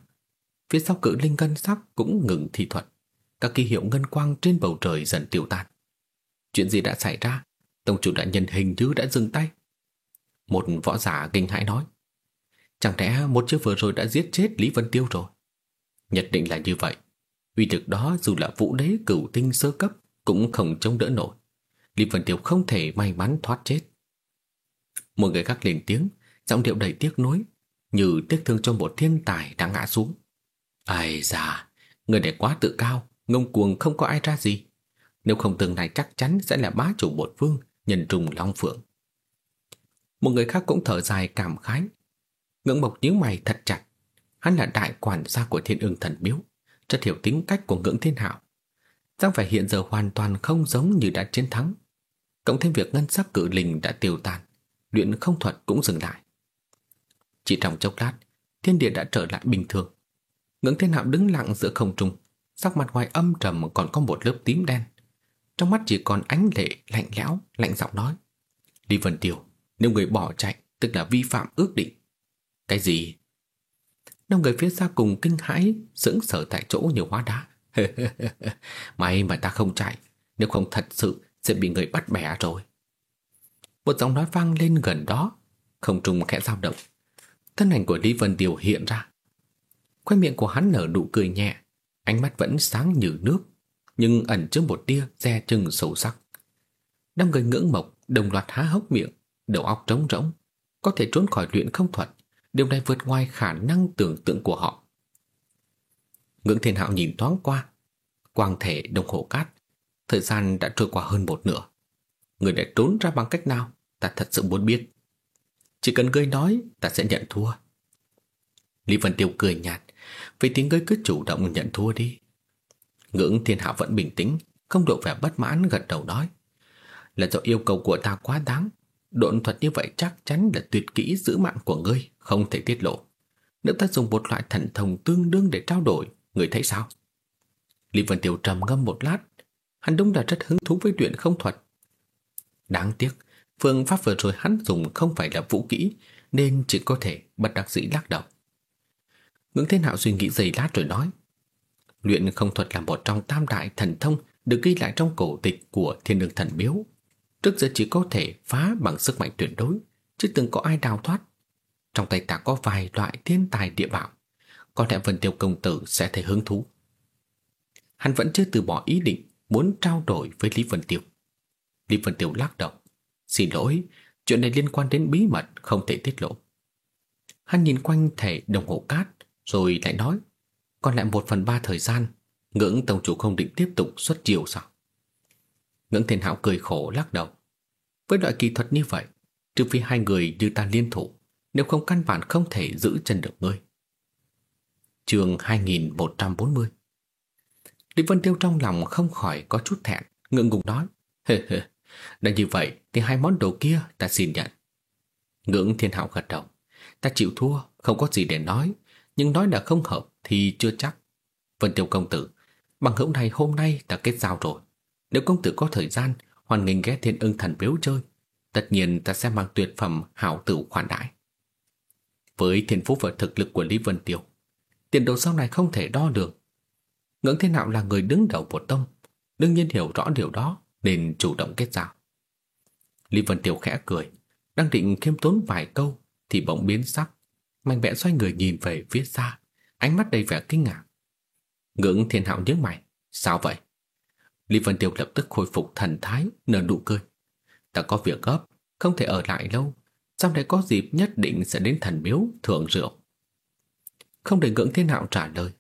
Speaker 1: phía sau cự linh ngân sắc cũng ngừng thi thuật, các ký hiệu ngân quang trên bầu trời dần tiêu tan. Chuyện gì đã xảy ra? Tổng chủ đại nhân hình như đã dừng tay. Một võ giả kinh hãi nói. Chẳng lẽ một chiếc vừa rồi đã giết chết Lý Vân Tiêu rồi? Nhất định là như vậy. vì lực đó dù là vũ đế cửu tinh sơ cấp cũng không chống đỡ nổi. Lý Vân Tiêu không thể may mắn thoát chết. Một người khác lên tiếng, giọng điệu đầy tiếc nuối, như tiếc thương cho một thiên tài đã ngã xuống. Ai già người này quá tự cao, ngông cuồng không có ai ra gì. Nếu không tương này chắc chắn sẽ là bá chủ một vương, nhân trùng long phượng. Một người khác cũng thở dài cảm khái. Ngưỡng mộc nhíu mày thật chặt. Hắn là đại quản gia của thiên ương thần biếu, rất hiểu tính cách của ngưỡng thiên hạo. Giang phải hiện giờ hoàn toàn không giống như đã chiến thắng. Cộng thêm việc ngân sắc cử linh đã tiêu tan, luyện không thuật cũng dừng lại. Chỉ trong chốc lát, thiên địa đã trở lại bình thường. Ngưỡng thiên hạo đứng lặng giữa không trung, sắc mặt ngoài âm trầm còn có một lớp tím đen. Trong mắt chỉ còn ánh lệ lạnh lẽo, lạnh giọng nói. Lý Vân Tiêu, nếu người bỏ chạy, tức là vi phạm ước định. Cái gì? Năm người phía xa cùng kinh hãi, sững sờ tại chỗ như hóa đá. May mà ta không chạy, nếu không thật sự sẽ bị người bắt bẻ rồi. Một giọng nói vang lên gần đó, không trùng khẽ dao động. Thân ảnh của Lý Vân điều hiện ra. Khoe miệng của hắn nở nụ cười nhẹ, ánh mắt vẫn sáng như nước, nhưng ẩn chứa một tia dè chừng sâu sắc. Đám người ngưỡng mộc đồng loạt há hốc miệng, đầu óc trống rỗng, có thể trốn khỏi luyện không thuật, điều này vượt ngoài khả năng tưởng tượng của họ. Ngưỡng Thiên Hạo nhìn thoáng qua, quang thể đồng hồ cát, thời gian đã trôi qua hơn một nửa. Người đã trốn ra bằng cách nào, ta thật sự muốn biết. Chỉ cần ngươi nói, ta sẽ nhận thua. Lý Vân Tiêu cười nhạt Vậy tiếng ngươi cứ chủ động nhận thua đi. Ngưỡng thiên hạ vẫn bình tĩnh, Không độ vẻ bất mãn gật đầu nói, Là do yêu cầu của ta quá đáng, Độn thuật như vậy chắc chắn là tuyệt kỹ giữ mạng của ngươi, Không thể tiết lộ. Nếu ta dùng một loại thần thông tương đương để trao đổi Người thấy sao? Lý Vân Tiêu trầm ngâm một lát, Hắn đúng là rất hứng thú với luyện không thuật. Đáng tiếc Phương pháp vừa rồi hắn dùng không phải là vũ kỹ, Nên chỉ có thể bất đắc dĩ lắc đầu. Ngưỡng Thiên Hạo suy nghĩ giây lát rồi nói, Luyện không thuật là một trong tam đại thần thông Được ghi lại trong cổ tịch của thiên đường thần miếu. Trước giờ chỉ có thể phá bằng sức mạnh tuyệt đối, Chứ từng có ai đào thoát. Trong tay ta có vài loại thiên tài địa bảo, Có lẽ Vân Tiêu Công Tử sẽ thấy hứng thú. Hắn vẫn chưa từ bỏ ý định Muốn trao đổi với Lý Vân Tiêu. Lý Vân Tiêu lắc đầu Xin lỗi, chuyện này liên quan đến bí mật Không thể tiết lộ. Hắn nhìn quanh thẻ đồng hồ cát Rồi lại nói Còn lại một phần ba thời gian Ngưỡng tổng chủ không định tiếp tục xuất chiều sao? Ngưỡng thiên hạo cười khổ lắc đầu. Với loại kỹ thuật như vậy Trừ phi hai người như ta liên thủ Nếu không căn bản không thể giữ chân được ngươi. Trường 2140 Lý Vân Tiêu trong lòng không khỏi có chút thẹn Ngượng ngùng nói Hê hê đã như vậy thì hai món đồ kia ta xin nhận. Ngưỡng thiên hạo gật đầu. Ta chịu thua, không có gì để nói. Nhưng nói đã không hợp thì chưa chắc. Vân Tiêu công tử, Bằng hữu này hôm nay ta kết giao rồi. Nếu công tử có thời gian Hoàn nghênh ghé thiên ưng thần biếu chơi. Tất nhiên ta sẽ mang tuyệt phẩm hảo tử khoản đại. Với thiên phú và thực lực của Lý Vân Tiêu, Tiền đồ sau này không thể đo được. Ngưỡng Thiên Hạo là người đứng đầu của tông. Đương nhiên hiểu rõ điều đó. Nên chủ động kết giao. Lý Vân Tiêu khẽ cười, Đang định khiêm tốn vài câu Thì bỗng biến sắc. Mạnh mẽ xoay người nhìn về phía xa, Ánh mắt đầy vẻ kinh ngạc. Ngưỡng Thiên Hạo nhớ mày, Sao vậy? Lý Vân Tiêu lập tức khôi phục thần thái, Nở nụ cười. Ta có việc gấp, Không thể ở lại lâu. Sau này có dịp nhất định sẽ đến thần miếu thưởng rượu? Không để ngưỡng thiên hạo trả lời,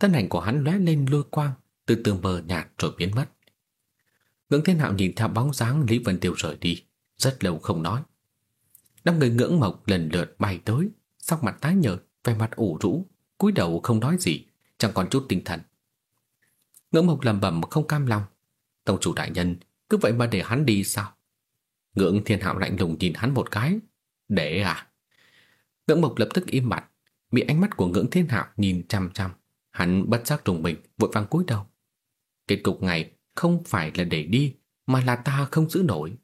Speaker 1: Thân ảnh của hắn lóe lên lôi quang, Từ từ mờ nhạt rồi biến mất. Ngưỡng thiên hạo nhìn theo bóng dáng Lý Vân Tiêu rời đi, Rất lâu không nói. Đám người ngưỡng mộc lần lượt bay tới, Sắc mặt tái nhợt, Vẻ mặt ủ rũ, cúi đầu không nói gì, Chẳng còn chút tinh thần. Ngưỡng mộc lầm bẩm không cam lòng. Tổng chủ đại nhân, cứ vậy mà để hắn đi sao? Ngưỡng thiên hạo lạnh lùng nhìn hắn một cái. Để à? Ngưỡng mộc lập tức im mặt, Bị ánh mắt của ngưỡng thiên hạo nhìn chăm chăm Hắn bất giác trùng mình, Vội vàng cúi đầu. Kết cục ngày không phải là để đi, Mà là ta không giữ nổi.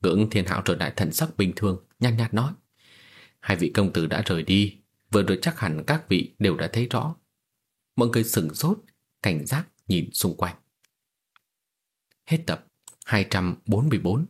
Speaker 1: Ngưỡng thiên hạo trở lại thần sắc bình thường, Nhàn nhạt nói, Hai vị công tử đã rời đi, Vừa rồi chắc hẳn các vị đều đã thấy rõ. Mọi người sửng sốt, Cảnh giác nhìn xung quanh. Hết tập 244